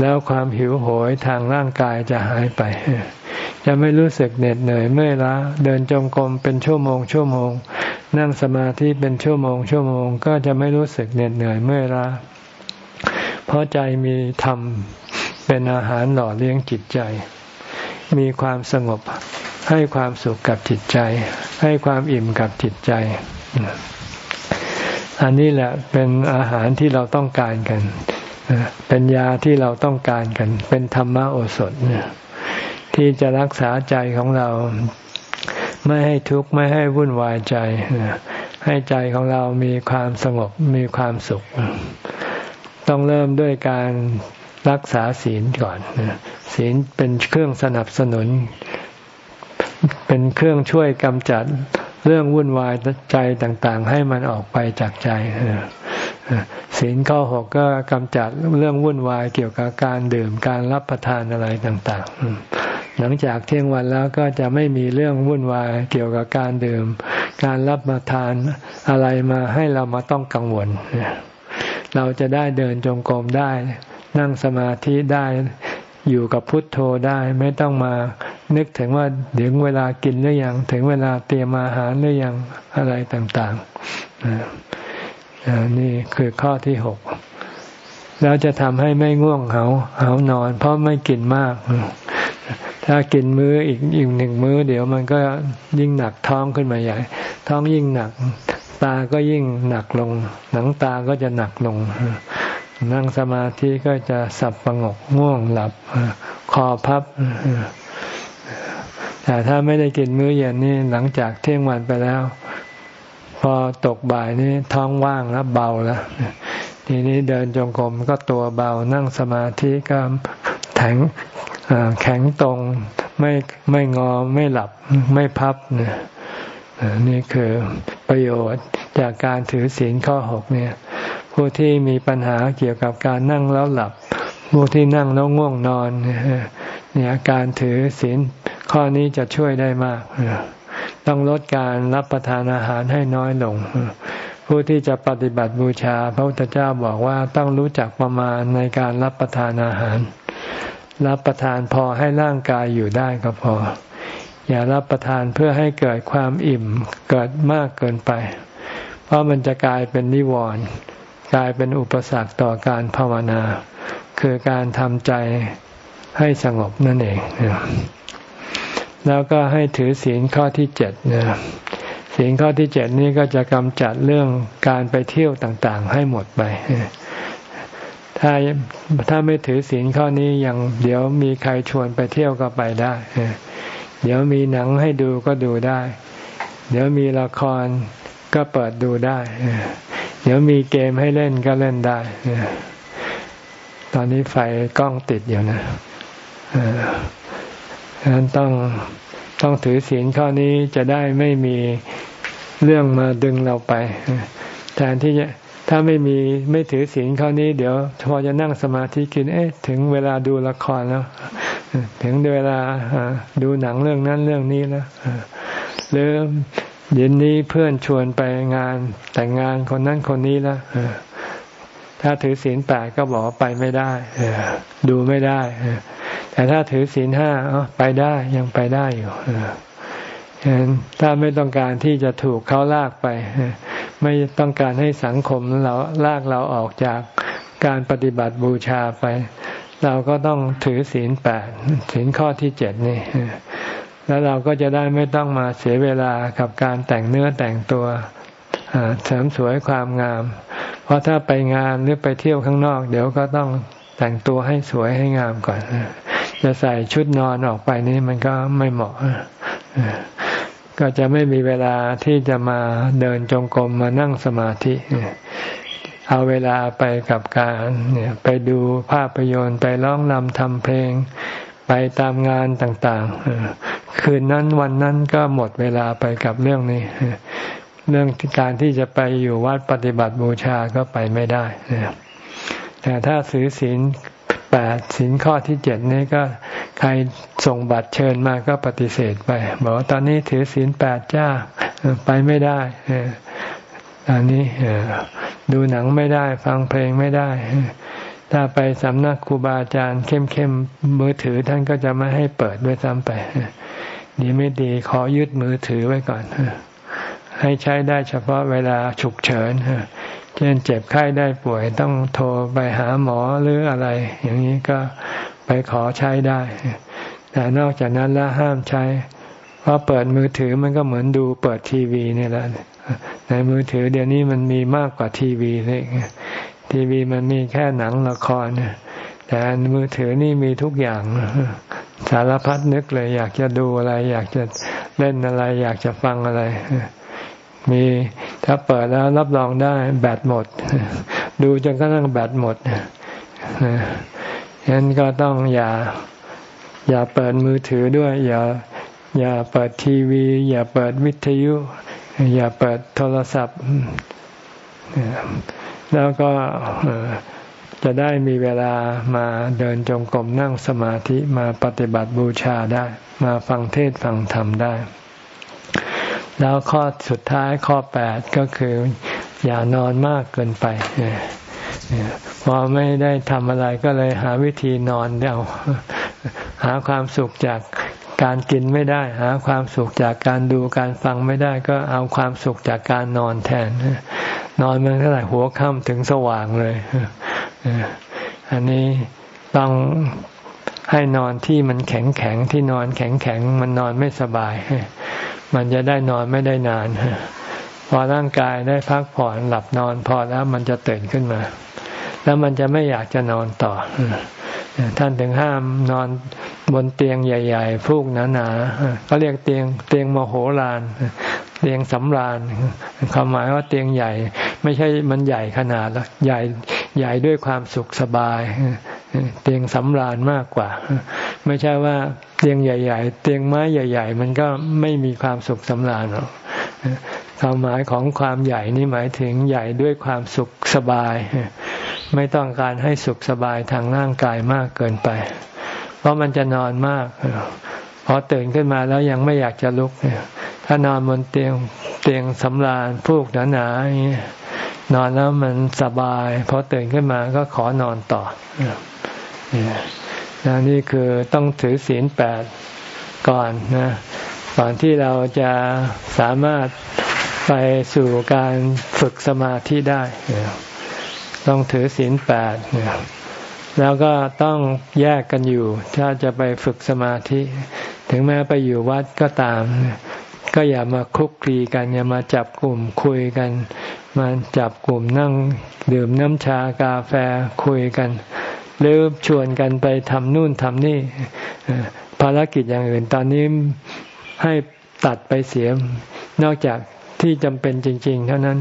แล้วความหิวโหยทางร่างกายจะหายไป จะไม่รู้สึกเหน็ดเหนื่อยเมื่อยล้าเดินจงกรมเป็นชั่วโมงชั่วโมง นั่งสมาธิเป็นชั่วโมงชั่วโมง ก็จะไม่รู้สึกเหน็ดเหนื่อยเมื่อยล้าเพราะใจมีธรรมเป็นอาหารหล่อเลี้ยงจิตใจ มีความสงบให้ความสุขกับจิตใจ ให้ความอิ่มกับจิตใจ อันนี้แหละเป็นอาหารที่เราต้องการกัน เป็นยาที่เราต้องการกัน เป็นธรรมโอสถที่จะรักษาใจของเราไม่ให้ทุกข์ไม่ให้วุ่นวายใจ ให้ใจของเรามีความสงบมีความสุข ต้องเริ่มด้วยการรักษาศีลก่อนศีลเป็นเครื่องสนับสนุน เป็นเครื่องช่วยกำจัด เรื่องวุ่นวายใจต่างๆ ให้มันออกไปจากใจศีลข้อหกก็กำจัดเรื่องวุ่นวายเกี่ยวกับการดื่มการรับประทานอะไรต่างๆ หลังจากเที่ยงวันแล้วก็จะไม่มีเรื่องวุ่นวายเกี่ยวกับการดื่ม การรับประทานอะไรมาให้เรามาต้องกังวล เราจะได้เดินจงกรมได้ นั่งสมาธิได้ อยู่กับพุทโธได้ไม่ต้องมานึกถึงว่าถึงเวลากินหรือยัง ถึงเวลาเตรียมอาหารหรือยังอะไรต่างๆนี่คือข้อที่หกแล้วจะทำให้ไม่ง่วงเหาเหานอน เพราะไม่กินมาก ถ้ากินมื้ออีกอีกหนึ่งมื้อ เดี๋ยวมันก็ยิ่งหนักท้องขึ้นมาใหญ่ ท้องยิ่งหนัก ตาก็ยิ่งหนักลง หนังตาก็จะหนักลง นั่งสมาธิก็จะสับประงกง่วงหลับคอพับ แต่ถ้าไม่ได้กินมื้อเย็นนี่หลังจากเที่ยงวันไปแล้ว พอตกบ่ายนี่ท้องว่างแล้วเบาแล้วทีนี้เดินจงกรมก็ตัวเบานั่งสมาธิก็แข็งแข็งตรงไม่ไม่งอไม่หลับไม่พับเนี่ยนี่คือประโยชน์จากการถือศีลข้อหกเนี่ย ผู้ที่มีปัญหาเกี่ยวกับการนั่งแล้วหลับ ผู้ที่นั่งแล้วง่วงนอนเนี่ยการถือศีลข้อนี้จะช่วยได้มาก ต้องลดการรับประทานอาหารให้น้อยลง ผู้ที่จะปฏิบัติบูชา พระพุทธเจ้าบอกว่าต้องรู้จักประมาณในการรับประทานอาหาร รับประทานพอให้ร่างกายอยู่ได้ก็พอ อย่ารับประทานเพื่อให้เกิดความอิ่มเกิดมากเกินไป เพราะมันจะกลายเป็นนิวรณ์ กลายเป็นอุปสรรคต่อการภาวนา คือการทำใจให้สงบนั่นเอง แล้วก็ให้ถือศีลข้อที่เจ็ดนะศีลข้อที่เจ็ดนี้ก็จะกำจัดเรื่องการไปเที่ยวต่างๆ ให้หมดไป ถ้าถ้าไม่ถือศีลข้อนี้ยังเดี๋ยวมีใครชวนไปเที่ยวก็ไปได้ เดี๋ยวมีหนังให้ดูก็ดูได้ เดี๋ยวมีละครก็เปิดดูได้ เดี๋ยวมีเกมให้เล่นก็เล่นได้ ตอนนี้ไฟกล้องติดอยู่นะฉะนั้นต้องต้องถือศีลข้อนี้จะได้ไม่มีเรื่องมาดึงเราไป แทนที่จะถ้าไม่มีไม่ถือศีลข้อนี้ เดี๋ยวพอจะนั่งสมาธิกินเอ๊ะถึงเวลาดูละครแล้ว ถึงเวลาดูหนังเรื่องนั้นเรื่องนี้แล้วหรือ เย็นนี้เพื่อนชวนไปงานแต่งงานคนนั้นคนนี้แล้วถ้าถือศีลแปดก็บอกไปไม่ได้ดูไม่ได้แต่ถ้าถือศีลห้าไปได้ยังไปได้อยู่ฉะนั้นถ้าไม่ต้องการที่จะถูกเขาลากไป ไม่ต้องการให้สังคมเราลากเราออกจากการปฏิบัติบูชาไป เราก็ต้องถือศีลแปดศีลข้อที่เจ็ดนี่ แล้วเราก็จะได้ไม่ต้องมาเสียเวลากับการแต่งเนื้อแต่งตัวเสริมสวยความงาม เพราะถ้าไปงานหรือไปเที่ยวข้างนอก เดี๋ยวก็ต้องแต่งตัวให้สวยให้งามก่อน จะใส่ชุดนอนออกไปนี่มันก็ไม่เหมาะ ก็จะไม่มีเวลาที่จะมาเดินจงกรมมานั่งสมาธิเอาเวลาไปกับการเนี่ยไปดูภาพยนตร์ไปร้องรำทำเพลง ไปตามงานต่าง ๆ คืนนั้นวันนั้นก็หมดเวลาไปกับเรื่องนี้ เรื่องการที่จะไปอยู่วัดปฏิบัติบูชาก็ไปไม่ได้แต่ถ้าซื้อศีลแปดศีลข้อที่เจ็ดนี้ก็ใครส่งบัตรเชิญมาก็ปฏิเสธไป บอกว่าตอนนี้ถือศีลแปดจ้าไปไม่ได้ตอนนี้ดูหนังไม่ได้ฟังเพลงไม่ได้ถ้าไปสำนักครูบาอาจารย์เข้มๆมือถือท่านก็จะไม่ให้เปิดด้วยซ้ำไป ดีไม่ดีขอยึดมือถือไว้ก่อน ให้ใช้ได้เฉพาะเวลาฉุกเฉินเช่นเจ็บไข้ได้ป่วยต้องโทรไปหาหมอหรืออะไร อย่างนี้ก็ไปขอใช้ได้ แต่นอกจากนั้นแล้วห้ามใช้ เพราะเปิดมือถือมันก็เหมือนดูเปิดทีวีนี่แหละในมือถือเดี๋ยวนี้มันมีมากกว่าทีวีเลยทีวีมันมีแค่หนังละคร แต่มือถือนี่มีทุกอย่างสารพัดนึกเลย อยากจะดูอะไร อยากจะเล่นอะไร อยากจะฟังอะไร มีถ้าเปิดแล้วรับรองได้แบตหมด ดูจนกระทั่งแบตหมดฉะนั้นก็ต้องอย่า อย่าเปิดมือถือด้วย อย่า อย่าเปิดทีวี อย่าเปิดวิทยุ อย่าเปิดโทรศัพท์ แล้วก็ จะได้มีเวลามาเดินจงกรมนั่งสมาธิมาปฏิบัติบูชาได้ มาฟังเทศฟังธรรมได้ แล้วข้อสุดท้ายข้อแปดก็คือ อย่านอนมากเกินไปพอไม่ได้ทำอะไรก็เลยหาวิธีนอนเดียวหาความสุขจากการกินไม่ได้ หาความสุขจากการดูการฟังไม่ได้ ก็เอาความสุขจากการนอนแทน นอนมันเท่าไหร่หัวค่ำถึงสว่างเลยอันนี้ต้องให้นอนที่มันแข็งแข็งที่นอนแข็งแข็งมันนอนไม่สบาย มันจะได้นอนไม่ได้นาน พอร่างกายได้พักผ่อนหลับนอนพอแล้วมันจะตื่นขึ้นมา แล้วมันจะไม่อยากจะนอนต่อ ท่านถึงห้ามนอนบนเตียงใหญ่ ๆ ฟูกหนาๆเขาเรียกเตียงเตียงมโหฬาร เตียงสำราญความหมายว่าเตียงใหญ่ ไม่ใช่มันใหญ่ขนาดแล้วใหญ่ใหญ่ด้วยความสุขสบาย เตียงสำราญมากกว่า ไม่ใช่ว่าเตียงใหญ่ ๆ เตียงไม้ใหญ่ ๆ มันก็ไม่มีความสุขสำราญหรอกความหมายของความใหญ่นี่หมายถึงใหญ่ด้วยความสุขสบาย ไม่ต้องการให้สุขสบายทางร่างกายมากเกินไป เพราะมันจะนอนมากพอตื่นขึ้นมาแล้วยังไม่อยากจะลุก ถ้านอนบนเตียงเตียงสำราญพูกหนาๆนอนแล้วมันสบายพอตื่นขึ้นมาก็ขอนอนต่อนะนี่คือต้องถือศีลแปดก่อนนะก่อนที่เราจะสามารถไปสู่การฝึกสมาธิได้ ต้องถือศีลแปดแล้วก็ต้องแยกกันอยู่ ถ้าจะไปฝึกสมาธิ ถึงแม้ไปอยู่วัดก็ตาม ก็อย่ามาคุกคีกันอย่ามาจับกลุ่มคุยกัน มาจับกลุ่มนั่งดื่มน้ำชากาแฟคุยกัน หรือชวนกันไปทำนู่นทำนี่ ภารกิจอย่างอื่นตอนนี้ให้ตัดไปเสีย นอกจากที่จำเป็นจริง ๆ เท่านั้น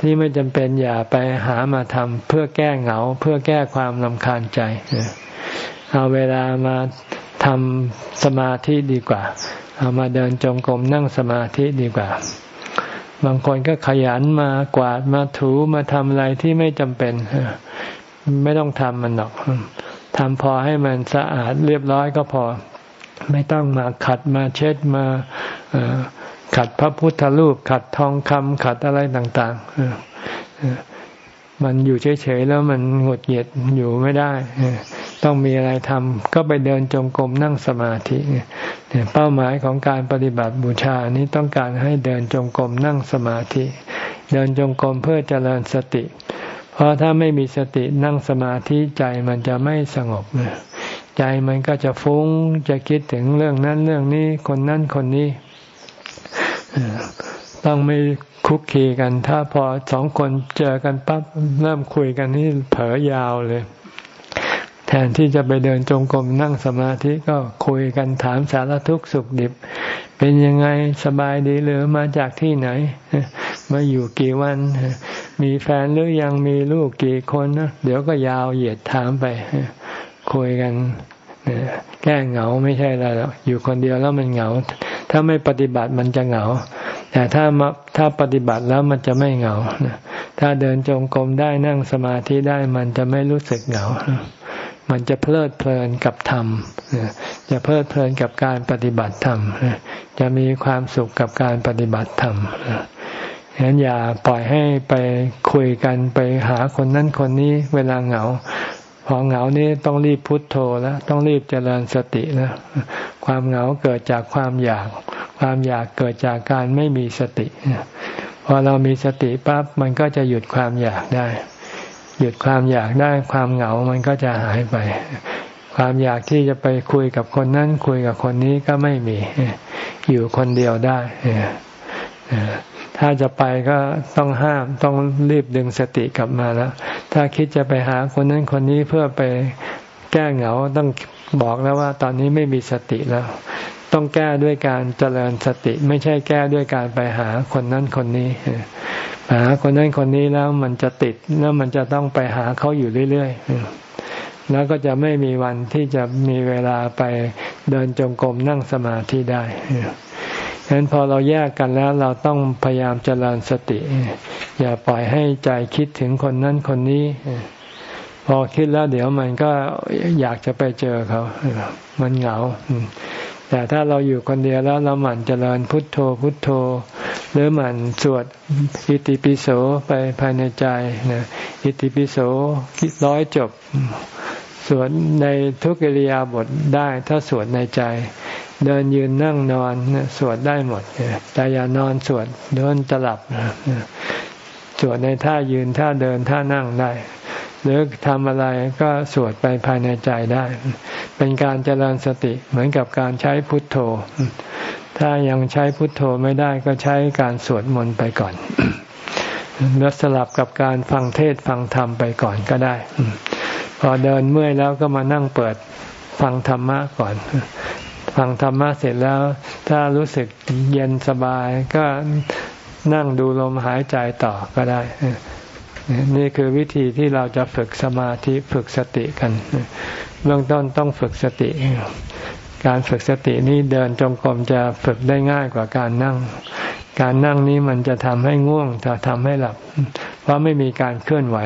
ที่ไม่จำเป็นอย่าไปหามาทำเพื่อแก้เหงาเพื่อแก้ความลำคาญใจ เอาเวลามา ทำสมาธิดีกว่า เอามาเดินจงกรมนั่งสมาธิดีกว่า บางคนก็ขยันมากวาดมาถูมาทำอะไรที่ไม่จำเป็น ไม่ต้องทำมันหรอกทำพอให้มันสะอาดเรียบร้อยก็พอ ไม่ต้องมาขัดมาเช็ดมาขัดพระพุทธรูป ขัดทองคำขัดอะไรต่างๆมันอยู่เฉยๆแล้วมันหงดเหยียดอยู่ไม่ได้ ต้องมีอะไรทำก็ไปเดินจงกรมนั่งสมาธิเนี่ยเป้าหมายของการปฏิบัติบูชานี้ต้องการให้เดินจงกรมนั่งสมาธิ เดินจงกรมเพื่อเจริญสติ เพราะถ้าไม่มีสตินั่งสมาธิใจมันจะไม่สงบใจมันก็จะฟุ้งจะคิดถึงเรื่องนั้นเรื่องนี้คนนั้นคนนี้ต้องไม่คุกคีกัน ถ้าพอสองคนเจอกันปั๊บเริ่มคุยกันนี่เผลอยาวเลย แทนที่จะไปเดินจงกรมนั่งสมาธิก็คุยกันถามสารทุกข์สุขดิบ เป็นยังไงสบายดีหรือมาจากที่ไหน มาอยู่กี่วัน มีแฟนหรือยังมีลูกกี่คนนะเดี๋ยวก็ยาวเหยียดถามไป คุยกันแก้เหงาไม่ใช่อะไรหรอกอยู่คนเดียวแล้วมันเหงา ถ้าไม่ปฏิบัติมันจะเหงา แต่ถ้ามาถ้าปฏิบัติแล้วมันจะไม่เหงาถ้าเดินจงกรมได้นั่งสมาธิได้มันจะไม่รู้สึกเหงา มันจะเพลิดเพลินกับธรรม จะเพลิดเพลินกับการปฏิบัติธรรม จะมีความสุขกับการปฏิบัติธรรมฉะนั้นอย่าปล่อยให้ไปคุยกันไปหาคนนั้นคนนี้เวลาเหงา พอเหงานี้ต้องรีบพุทโธแล้วต้องรีบเจริญสติแล้วความเหงาเกิดจากความอยาก ความอยากเกิดจากการไม่มีสติพอเรามีสติปั๊บมันก็จะหยุดความอยากได้ หยุดความอยากได้ความเหงามันก็จะหายไป ความอยากที่จะไปคุยกับคนนั้นคุยกับคนนี้ก็ไม่มี อยู่คนเดียวได้ถ้าจะไปก็ต้องห้ามต้องรีบดึงสติกลับมาแล้ว ถ้าคิดจะไปหาคนนั้นคนนี้เพื่อไปแก้เหงาต้องบอกแล้วว่า ตอนนี้ไม่มีสติแล้ว ต้องแก้ด้วยการเจริญสติ ไม่ใช่แก้ด้วยการไปหาคนนั้นคนนี้ หาคนนั้นคนนี้แล้วมันจะติดแล้วมันจะต้องไปหาเขาอยู่เรื่อยๆแล้วก็จะไม่มีวันที่จะมีเวลาไปเดินจงกรมนั่งสมาธิได้ฉะนั้นพอเราแยกกันแล้วเราต้องพยายามเจริญสติ อย่าปล่อยให้ใจคิดถึงคนนั้นคนนี้ พอคิดแล้วเดี๋ยวมันก็อยากจะไปเจอเขา มันเหงา แต่ถ้าเราอยู่คนเดียวแล้วเราหมั่นเจริญพุทโธพุทโธ หรือหมั่นสวดอิติปิโสไปภายในใจนะอิติปิโสร้อยจบ สวดในทุกิริยาบทได้ถ้าสวดในใจ เดินยืนนั่งนอนสวดได้หมดแต่อย่านอนสวดเดินจะหลับสวดในท่ายืนท่าเดินท่านั่งได้ หรือทำอะไรก็สวดไปภายในใจได้ เป็นการเจริญสติเหมือนกับการใช้พุทโธ ถ้ายังใช้พุทโธไม่ได้ก็ใช้การสวดมนต์ไปก่อนแล้วสลับกับการฟังเทศฟังธรรมไปก่อนก็ได้ พอเดินเมื่อยแล้วก็มานั่งเปิดฟังธรรมะก่อนฟังธรรมะเสร็จแล้ว ถ้ารู้สึกเย็นสบายก็นั่งดูลมหายใจต่อก็ได้ นี่คือวิธีที่เราจะฝึกสมาธิฝึกสติกัน เบื้องต้นต้องฝึกสติ การฝึกสตินี้เดินจงกรมจะฝึกได้ง่ายกว่าการนั่ง การนั่งนี้มันจะทำให้ง่วงจะทำให้หลับ เพราะไม่มีการเคลื่อนไหว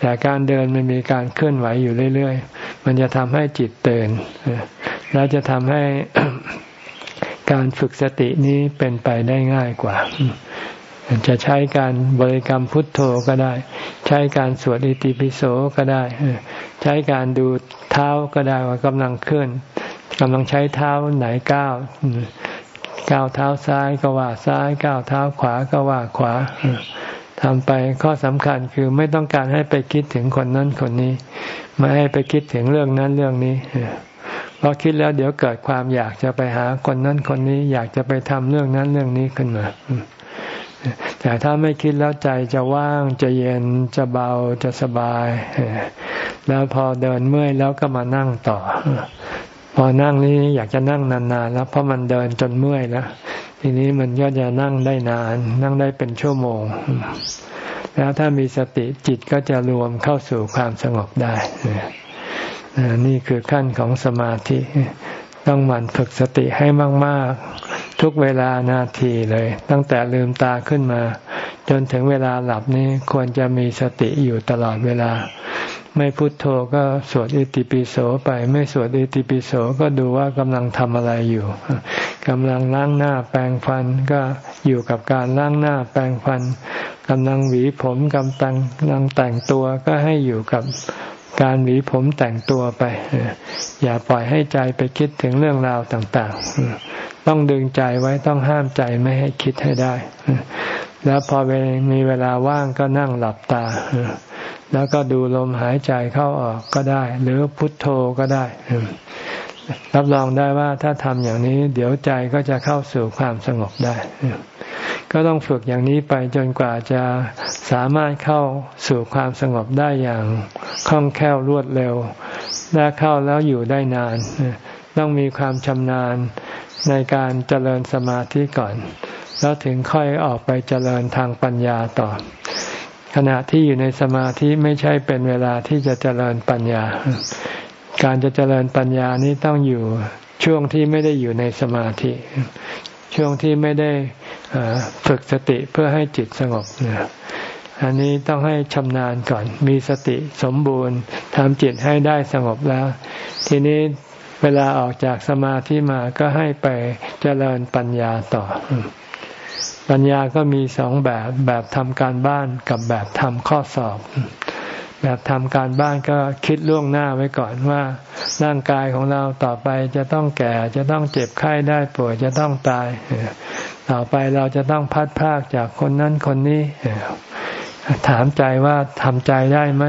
แต่การเดินมันมีการเคลื่อนไหวอยู่เรื่อยๆ มันจะทำให้จิตตื่นแล้วจะทำให้การฝึกสตินี้เป็นไปได้ง่ายกว่า จะใช้การบริกรรมพุทโธก็ได้ ใช้การสวดอิติปิโสก็ได้ ใช้การดูเท้าก็ได้ว่ากำลังเคลื่อนกำลังใช้เท้าไหนก้าวก้าวเท้าซ้ายก็ว่าซ้ายก้าวเท้าขวาก็ว่าขวาทำไปข้อสำคัญคือไม่ต้องการให้ไปคิดถึงคนนั้นคนนี้ ไม่ให้ไปคิดถึงเรื่องนั้นเรื่องนี้พอคิดแล้วเดี๋ยวเกิดความอยากจะไปหาคนนั้นคนนี้ อยากจะไปทำเรื่องนั้นเรื่องนี้ขึ้นมา แต่ถ้าไม่คิดแล้วใจจะว่างจะเย็นจะเบาจะสบาย แล้วพอเดินเมื่อยแล้วก็มานั่งต่อ พอนั่งนี้อยากจะนั่งนานๆแล้วเพราะมันเดินจนเมื่อยแล้วทีนี้มันก็จะนั่งได้นาน นั่งได้เป็นชั่วโมง แล้วถ้ามีสติจิตก็จะรวมเข้าสู่ความสงบได้นี่คือขั้นของสมาธิ ต้องหมั่นฝึกสติให้มาก ๆ ทุกเวลานาทีเลย ตั้งแต่ลืมตาขึ้นมา จนถึงเวลาหลับนี้ควรจะมีสติอยู่ตลอดเวลา ไม่พุโทโธก็สวดอิติปิโสไป ไม่สวดอิติปิโสก็ดูว่ากำลังทำอะไรอยู่กำลังล้างหน้าแปรงฟันก็อยู่กับการล้างหน้าแปรงฟันกำลังหวีผมกำลังกำลังแต่งตัวก็ให้อยู่กับ การหวีผมแต่งตัวไป อย่าปล่อยให้ใจไปคิดถึงเรื่องราวต่างๆ ต้องดึงใจไว้ต้องห้ามใจไม่ให้คิดให้ได้ แล้วพอมีเวลาว่างก็นั่งหลับตา แล้วก็ดูลมหายใจเข้าออกก็ได้ หรือพุทโธก็ได้ รับรองได้ว่าถ้าทำอย่างนี้ เดี๋ยวใจก็จะเข้าสู่ความสงบได้ ก็ต้องฝึกอย่างนี้ไปจนกว่าจะสามารถเข้าสู่ความสงบได้อย่างคล่องแคล่วรวดเร็วและเข้าแล้วอยู่ได้นาน ต้องมีความชำนาญในการเจริญสมาธิก่อน แล้วถึงค่อยออกไปเจริญทางปัญญาต่อ ขณะที่อยู่ในสมาธิไม่ใช่เป็นเวลาที่จะเจริญปัญญา การจะเจริญปัญญานี้ต้องอยู่ช่วงที่ไม่ได้อยู่ในสมาธิ ช่วงที่ไม่ได้ฝึกสติเพื่อให้จิตสงบอันนี้ต้องให้ชำนาญก่อน มีสติสมบูรณ์ทำจิตให้ได้สงบแล้ว ทีนี้เวลาออกจากสมาธิมาก็ให้ไปเจริญปัญญาต่อ ปัญญาก็มีสองแบบแบบทำการบ้านกับแบบทำข้อสอบ แบบทำการบ้านก็คิดล่วงหน้าไว้ก่อนว่าร่างกายของเราต่อไปจะต้องแก่จะต้องเจ็บไข้ได้ป่วยจะต้องตาย ต่อไปเราจะต้องพัดพากจากคนนั้นคนนี้ ถามใจว่าทำใจได้ไหม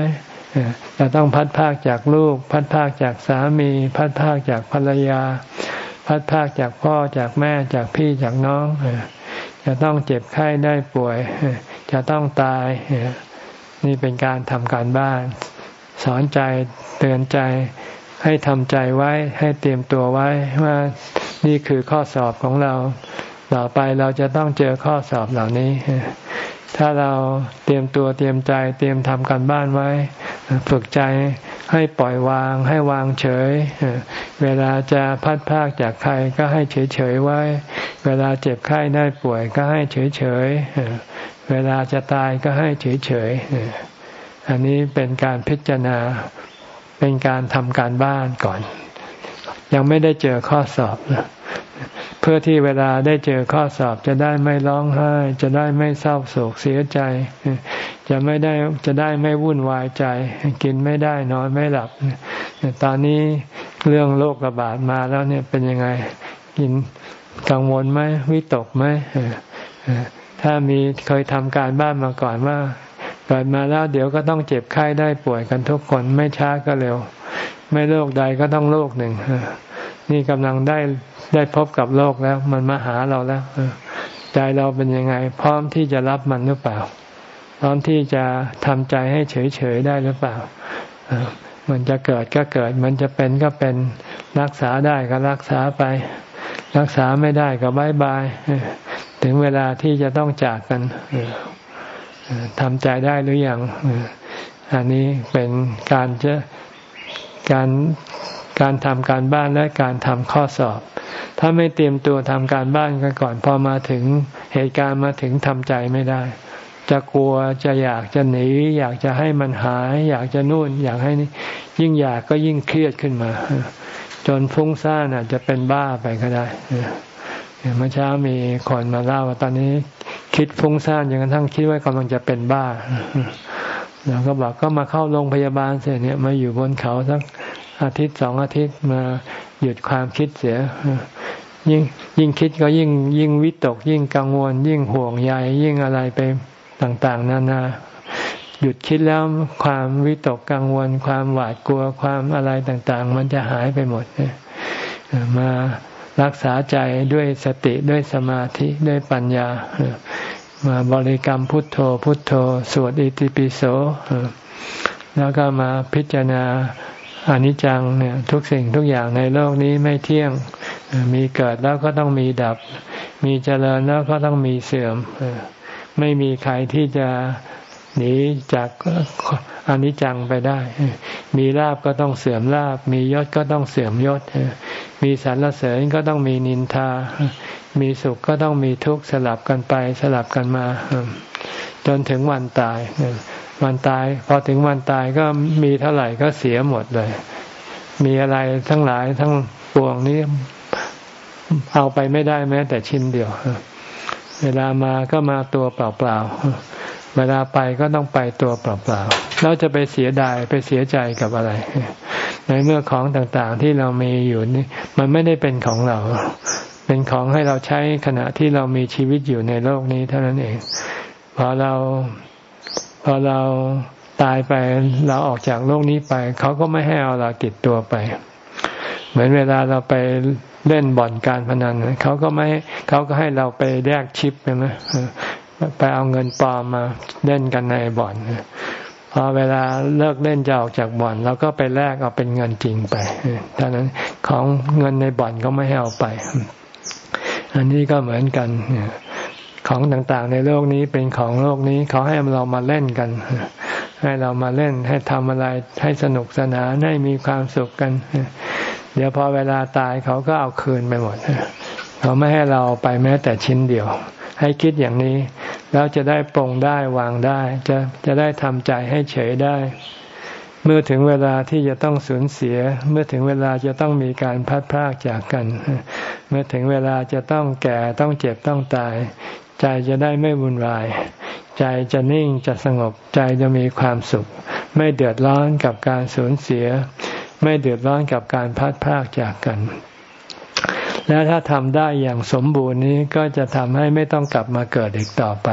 จะต้องพัดพากจากลูก พัดพากจากสามี พัดพากจากภรรยา พัดพากจากพ่อจากแม่จากพี่จากน้อง จะต้องเจ็บไข้ได้ป่วย จะต้องตาย นี่เป็นการทำการบ้าน สอนใจเตือนใจ ให้ทำใจไว้ให้เตรียมตัวไว้ว่านี่คือข้อสอบของเรา ต่อไปเราจะต้องเจอข้อสอบเหล่านี้ ถ้าเราเตรียมตัวเตรียมใจ เตรียมทำกันบ้านไว้ ฝึกใจให้ปล่อยวาง ให้วางเฉย เวลาจะพัดพากจากใครก็ให้เฉยเฉยไว้ เวลาเจ็บไข้ได้ป่วยก็ให้เฉยเฉย เวลาจะตายก็ให้เฉยเฉยอันนี้เป็นการพิจารณาเป็นการทำการบ้านก่อน ยังไม่ได้เจอข้อสอบ เพื่อที่เวลาได้เจอข้อสอบจะได้ไม่ร้องไห้ จะได้ไม่เศร้าโศกเสียใจ จะไม่ได้จะได้ไม่วุ่นวายใจ กินไม่ได้นอนไม่หลับ ตอนนี้เรื่องโรคระบาดมาแล้วเนี่ยเป็นยังไงกินกังวลไหมวิตกไหม ถ้ามีเคยทำการบ้านมาก่อนว่าเกิดมาแล้วเดี๋ยวก็ต้องเจ็บไข้ได้ป่วยกันทุกคนไม่ช้าก็เร็ว ไม่โรคใดก็ต้องโรคหนึ่งนี่กำลังได้ได้พบกับโลกแล้ว มันมาหาเราแล้วใจเราเป็นยังไง พร้อมที่จะรับมันหรือเปล่า พร้อมที่จะทำใจให้เฉยๆได้หรือเปล่ามันจะเกิดก็เกิด มันจะเป็นก็เป็นรักษาได้ก็รักษาไป รักษาไม่ได้ก็บายบาย ถึงเวลาที่จะต้องจากกันทำใจได้หรืออยังอันนี้เป็นการจะการการทำการบ้านและการทำข้อสอบ ถ้าไม่เตรียมตัวทำการบ้านกันก่อน พอมาถึงเหตุการณ์มาถึงทำใจไม่ได้ จะกลัวจะอยากจะหนี อยากจะให้มันหาย อยากจะนู่น อยากให้นี่ยิ่งอยากก็ยิ่งเครียดขึ้นมา จนฟุ้งซ่านอาจจะเป็นบ้าไปก็ได้ เมื่อเช้ามีคนมาเล่าว่าตอนนี้คิดฟุ้งซ่านจนกระทั่งคิดว่ากำลังจะเป็นบ้าเราก็บอกก็มาเข้าโรงพยาบาลเสร็จเนี่ยมาอยู่บนเขาสักอาทิตย์สองอาทิตย์มาหยุดความคิดเสียยิ่งยิ่งคิดก็ยิ่งยิ่งวิตก ยิ่งกังวล ยิ่งห่วงใยยิ่งอะไรไปต่างๆ นานาหยุดคิดแล้วความวิตกกังวล ความหวาดกลัวความอะไรต่างๆ มันจะหายไปหมดมา รักษาใจด้วยสติด้วยสมาธิด้วยปัญญา มาบริกรรมพุทโธพุทโธ สวดอิติปิโสแล้วก็มาพิจารณาอนิจจังเนี่ยทุกสิ่งทุกอย่างในโลกนี้ไม่เที่ยงมีเกิดแล้วก็ต้องมีดับ มีเจริญแล้วก็ต้องมีเสื่อม ไม่มีใครที่จะ หนีจากอนิจจังไปได้ มีลาบก็ต้องเสื่อมลาบ มียศก็ต้องเสื่อมยศ มีสรรเสริญก็ต้องมีนินทา มีสุขก็ต้องมีทุกข์สลับกันไปสลับกันมา จนถึงวันตาย วันตาย พอถึงวันตายก็มีเท่าไหร่ก็เสียหมดเลย มีอะไรทั้งหลายทั้งปวงนี้เอาไปไม่ได้แม้แต่ชิ้นเดียว เวลามาก็มาตัวเปล่าๆ เวลาไปก็ต้องไปตัวเปล่าๆเราจะไปเสียดายไปเสียใจกับอะไร ในเมื่อของต่างๆที่เรามีอยู่นี่มันไม่ได้เป็นของเรา เป็นของให้เราใช้ขณะที่เรามีชีวิตอยู่ในโลกนี้เท่านั้นเองพอเราพอเราตายไปเราออกจากโลกนี้ไป เขาก็ไม่ให้เอาเราติดตัวไป เหมือนเวลาเราไปเล่นบ่อนการพนันเขาก็ไม่เขาก็ให้เราไปแลกชิปใช่ไหม ไปเอาเงินปลอมมาเล่นกันในบ่อนพอเวลาเลิกเล่นจะออกจากบ่อนเราก็ไปแลกเอาเป็นเงินจริงไปดังนั้นของเงินในบ่อนก็ไม่ให้เอาไป อันนี้ก็เหมือนกันของต่างๆ ในโลกนี้เป็นของโลกนี้เขาให้เรามาเล่นกัน ให้เรามาเล่นให้ทำอะไรให้สนุกสนานให้มีความสุขกัน เดี๋ยวพอเวลาตายเขาก็เอาคืนไปหมดเขาไม่ให้เราไปแม้แต่ชิ้นเดียว ให้คิดอย่างนี้ แล้วจะได้ปรงได้วางได้ จะจะได้ทำใจให้เฉยได้ เมื่อถึงเวลาที่จะต้องสูญเสีย เมื่อถึงเวลาจะต้องมีการพัดพรากจากกัน เมื่อถึงเวลาจะต้องแก่ต้องเจ็บต้องตาย ใจจะได้ไม่วุ่นวาย ใจจะนิ่งจะสงบใจจะมีความสุข ไม่เดือดร้อนกับการสูญเสีย ไม่เดือดร้อนกับการพัดพากจากกัน และถ้าทำได้อย่างสมบูรณ์นี้ก็จะทำให้ไม่ต้องกลับมาเกิดอีกต่อไป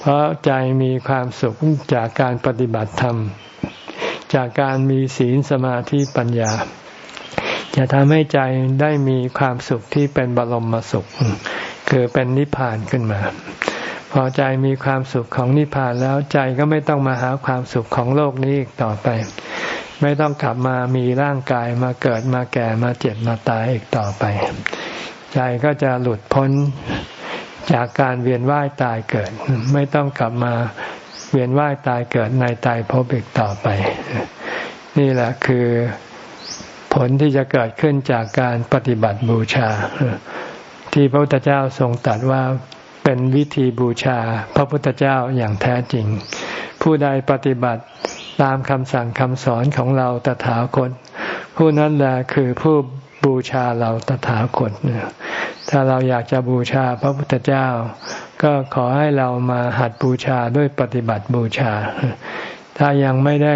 เพราะใจมีความสุขจากการปฏิบัติธรรม จากการมีศีลสมาธิปัญญา จะทำให้ใจได้มีความสุขที่เป็นบรมสุข คือเป็นนิพพานขึ้นมา พอใจมีความสุขของนิพพานแล้วใจก็ไม่ต้องมาหาความสุขของโลกนี้อีกต่อไป ไม่ต้องกลับมามีร่างกายมาเกิดมาแก่มาเจ็บมาตายอีกต่อไป ใจก็จะหลุดพ้นจากการเวียนว่ายตายเกิด ไม่ต้องกลับมาเวียนว่ายตายเกิดในตายภพอีกต่อไป นี่แหละคือผลที่จะเกิดขึ้นจากการปฏิบัติบูชา ที่พระพุทธเจ้าทรงตรัสว่าเป็นวิธีบูชา พระพุทธเจ้าอย่างแท้จริง ผู้ใดปฏิบัติ ตามคำสั่งคำสอนของเราตถาคต ผู้นั้นแหละคือผู้บูชาเราตถาคตถ้าเราอยากจะบูชาพระพุทธเจ้า ก็ขอให้เรามาหัดบูชาด้วยปฏิบัติบูชา ถ้ายังไม่ได้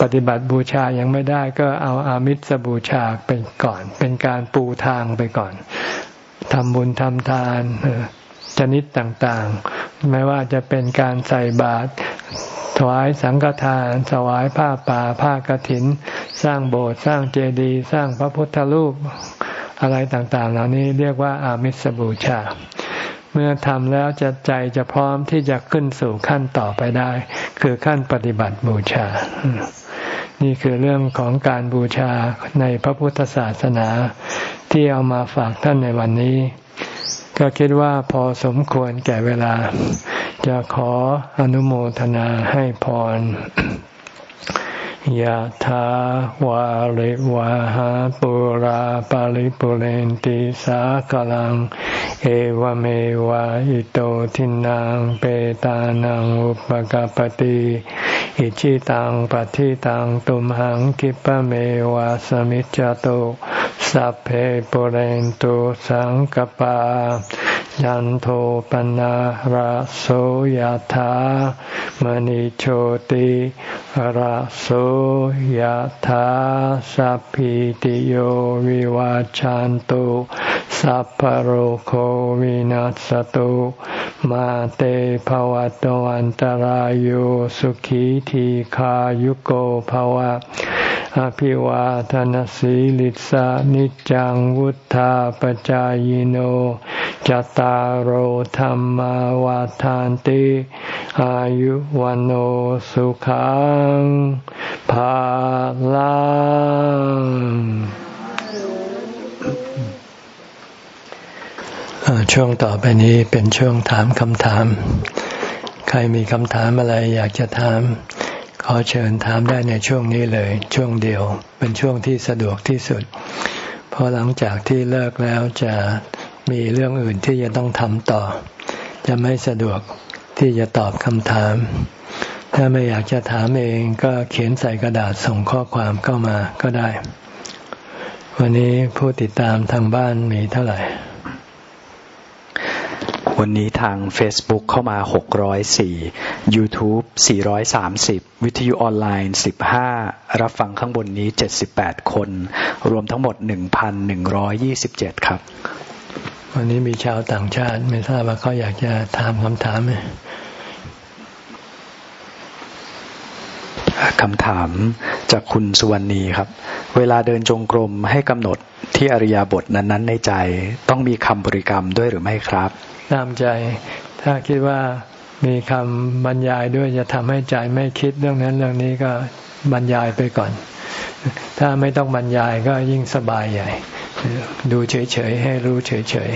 ปฏิบัติบูชายังไม่ได้ก็เอาอามิสบูชาเป็นก่อน เป็นการปูทางไปก่อนทำบุญทำทานชนิดต่างๆ ไม่ว่าจะเป็นการใส่บาตร ถวายสังฆทาน ถวายผ้าป่าผ้ากรถิน สร้างโบสถ์สร้างเจดีย์สร้างพระพุทธรูปอะไรต่างๆ เหล่านี้เรียกว่าอามิสบูชา เมื่อทำแล้วจะใจจะพร้อมที่จะขึ้นสู่ขั้นต่อไปได้ คือขั้นปฏิบัติบูชา นี่คือเรื่องของการบูชาในพระพุทธศาสนา ที่เอามาฝากท่านในวันนี้ ก็คิดว่าพอสมควรแก่เวลา จะขออนุโมทนาให้พรยะถาวาริวาหาปุราปาริปุเรนติสากลัง เอวเมวะอิโตทินังเปตานังอุปกปติอิชิตังปฏิตังตุมหังคิปะเมวะสมิจจโตสัพเพปุเรนตุสังกปา ยันโทปนะระโสยธามณิโชติระโสยธาสัพพิติโยวิวาจันตุสัพพโรโควินัสตุมาเตภวัตวันตรโยสุขีทีขายุโกภวะอภิวาทนสีลิสานิจังวุธาปจายโนจตารโหธรรมวาทานติอายุวันโอสุขังภาลังช่วงต่อไปนี้เป็นช่วงถามคำถาม ใครมีคำถามอะไรอยากจะถาม ขอเชิญถามได้ในช่วงนี้เลย ช่วงเดียว เป็นช่วงที่สะดวกที่สุด เพราะหลังจากที่เลิกแล้วจะมีเรื่องอื่นที่จะต้องทำต่อ จะไม่สะดวกที่จะตอบคำถาม ถ้าไม่อยากจะถามเองก็เขียนใส่กระดาษส่งข้อความเข้ามาก็ได้ วันนี้ผู้ติดตามทางบ้านมีเท่าไหร่ วันนี้ทาง Facebook เข้ามา 604 YouTube 430 วิทยุออนไลน์ 15 รับฟังข้างบนนี้ 78 คน รวมทั้งหมด 1,127 ครับ วันนี้มีชาวต่างชาติ ไม่ทราบว่าเขาอยากจะถามคำถามไหมคำถามจากคุณสุวรรณีครับ เวลาเดินจงกรมให้กำหนดที่อริยบทนั้น ๆ ในใจ ต้องมีคำบริกรรมด้วยหรือไม่ครับ ตามใจ ถ้าคิดว่ามีคำบรรยายด้วยจะทำให้ใจไม่คิดเรื่องนั้นเรื่องนี้ก็บรรยายไปก่อน ถ้าไม่ต้องบรรยายก็ยิ่งสบายใหญ่ ดูเฉยๆให้รู้เฉย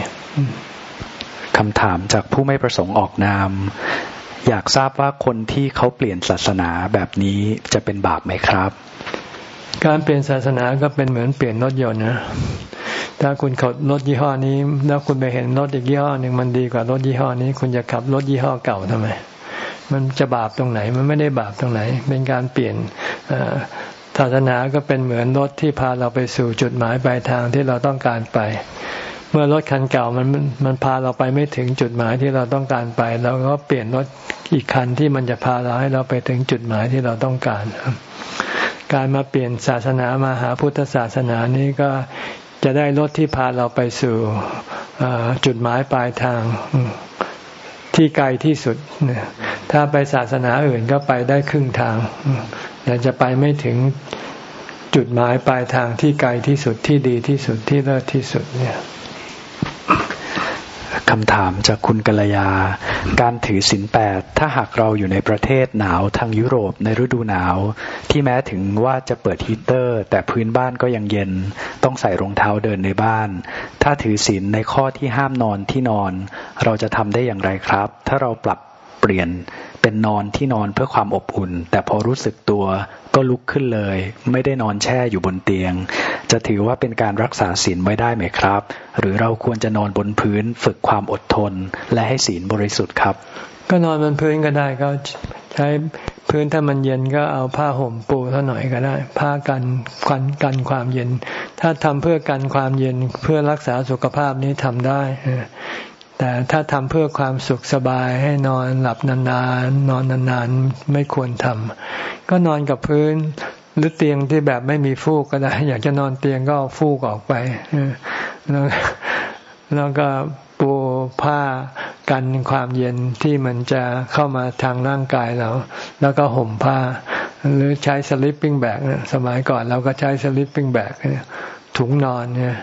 ๆคำถามจากผู้ไม่ประสงค์ออกนาม อยากทราบว่าคนที่เขาเปลี่ยนศาสนาแบบนี้จะเป็นบาปไหมครับ การเปลี่ยนศาสนาก็เป็นเหมือนเปลี่ยนรถยนต์นะ ถ้าคุณขับรถยี่ห้อนี้ แล้วคุณไปเห็นรถอีกยี่ห้อหนึ่งมันดีกว่ารถยี่ห้อนี้ คุณจะขับรถยี่ห้อเก่าทำไม มันจะบาปตรงไหน มันไม่ได้บาปตรงไหน เป็นการเปลี่ยนศาสนาก็เป็นเหมือนรถที่พาเราไปสู่จุดหมายปลายทางที่เราต้องการไป เมื่อรถคันเก่ามันมันพาเราไปไม่ถึงจุดหมายที่เราต้องการไปเราก็เปลี่ยนรถอีกคันที่มันจะพาเราให้เราไปถึงจุดหมายที่เราต้องการ การมาเปลี่ยนศาสนามาหาพุทธศาสนานี้ก็ จะได้รถที่พาเราไปสู่จุดหมายปลายทางที่ไกลที่สุด ถ้าไปศาสนาอื่นก็ไปได้ครึ่งทางแต่จะไปไม่ถึงจุดหมายปลายทางที่ไกลที่สุดที่ดีที่สุดที่เลิศที่สุดเนี่ย คำถามจากคุณกัลยา การถือศีลแปดถ้าหากเราอยู่ในประเทศหนาวทางยุโรปในฤดูหนาว ที่แม้ถึงว่าจะเปิดฮีเตอร์ แต่พื้นบ้านก็ยังเย็น ต้องใส่รองเท้าเดินในบ้าน ถ้าถือศีลในข้อที่ห้ามนอนที่นอน เราจะทำได้อย่างไรครับ ถ้าเราปรับเปลี่ยนเป็นนอนที่นอนเพื่อความอบอุ่น แต่พอรู้สึกตัว ก็ลุกขึ้นเลย ไม่ได้นอนแช่อยู่บนเตียง จะถือว่าเป็นการรักษาศีลไว้ได้ไหมครับ หรือเราควรจะนอนบนพื้นฝึกความอดทน และให้ศีลบริสุทธิ์ครับ ก็นอนบนพื้นก็ได้ก็ใช้พื้นถ้ามันเย็นก็เอาผ้าห่มปูเท่าหน่อยก็ได้ ผ้ากันกันกันความเย็น ถ้าทำเพื่อกันความเย็นเพื่อรักษาสุขภาพนี้ทำได้ แต่ถ้าทำเพื่อความสุขสบายให้นอนหลับนานๆ นอนนานๆ ไม่ควรทำก็นอนกับพื้นหรือเตียงที่แบบไม่มีฟูกก็ได้ อยากจะนอนเตียงก็ฟูกออกไปแล้วแล้วก็ปูผ้ากันความเย็นที่มันจะเข้ามาทางร่างกายเรา แล้วก็ห่มผ้า หรือใช้สลิปปิ้งแบกสมัยก่อนเราก็ใช้สลิปปิ้งแบกถุงนอนเนี่ย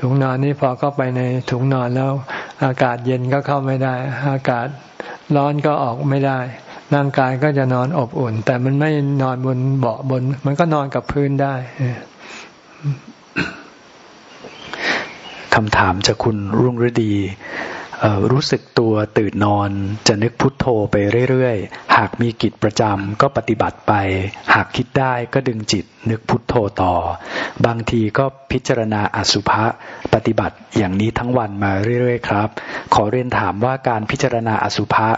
ถุงนอนนี้พอเข้าไปในถุงนอนแล้ว อากาศเย็นก็เข้าไม่ได้ อากาศร้อนก็ออกไม่ได้ ร่างกายก็จะนอนอบอุ่น แต่มันไม่นอนบนเบาะบน มันก็นอนกับพื้นได้คำถามจากคุณรุ่งฤดี รู้สึกตัวตื่นนอนจะนึกพุทโธไปเรื่อยๆ หากมีกิจประจำก็ปฏิบัติไป หากคิดได้ก็ดึงจิตนึกพุทโธต่อ บางทีก็พิจารณาอสุภะปฏิบัติอย่างนี้ทั้งวันมาเรื่อยๆครับ ขอเรียนถามว่าการพิจารณาอสุภะ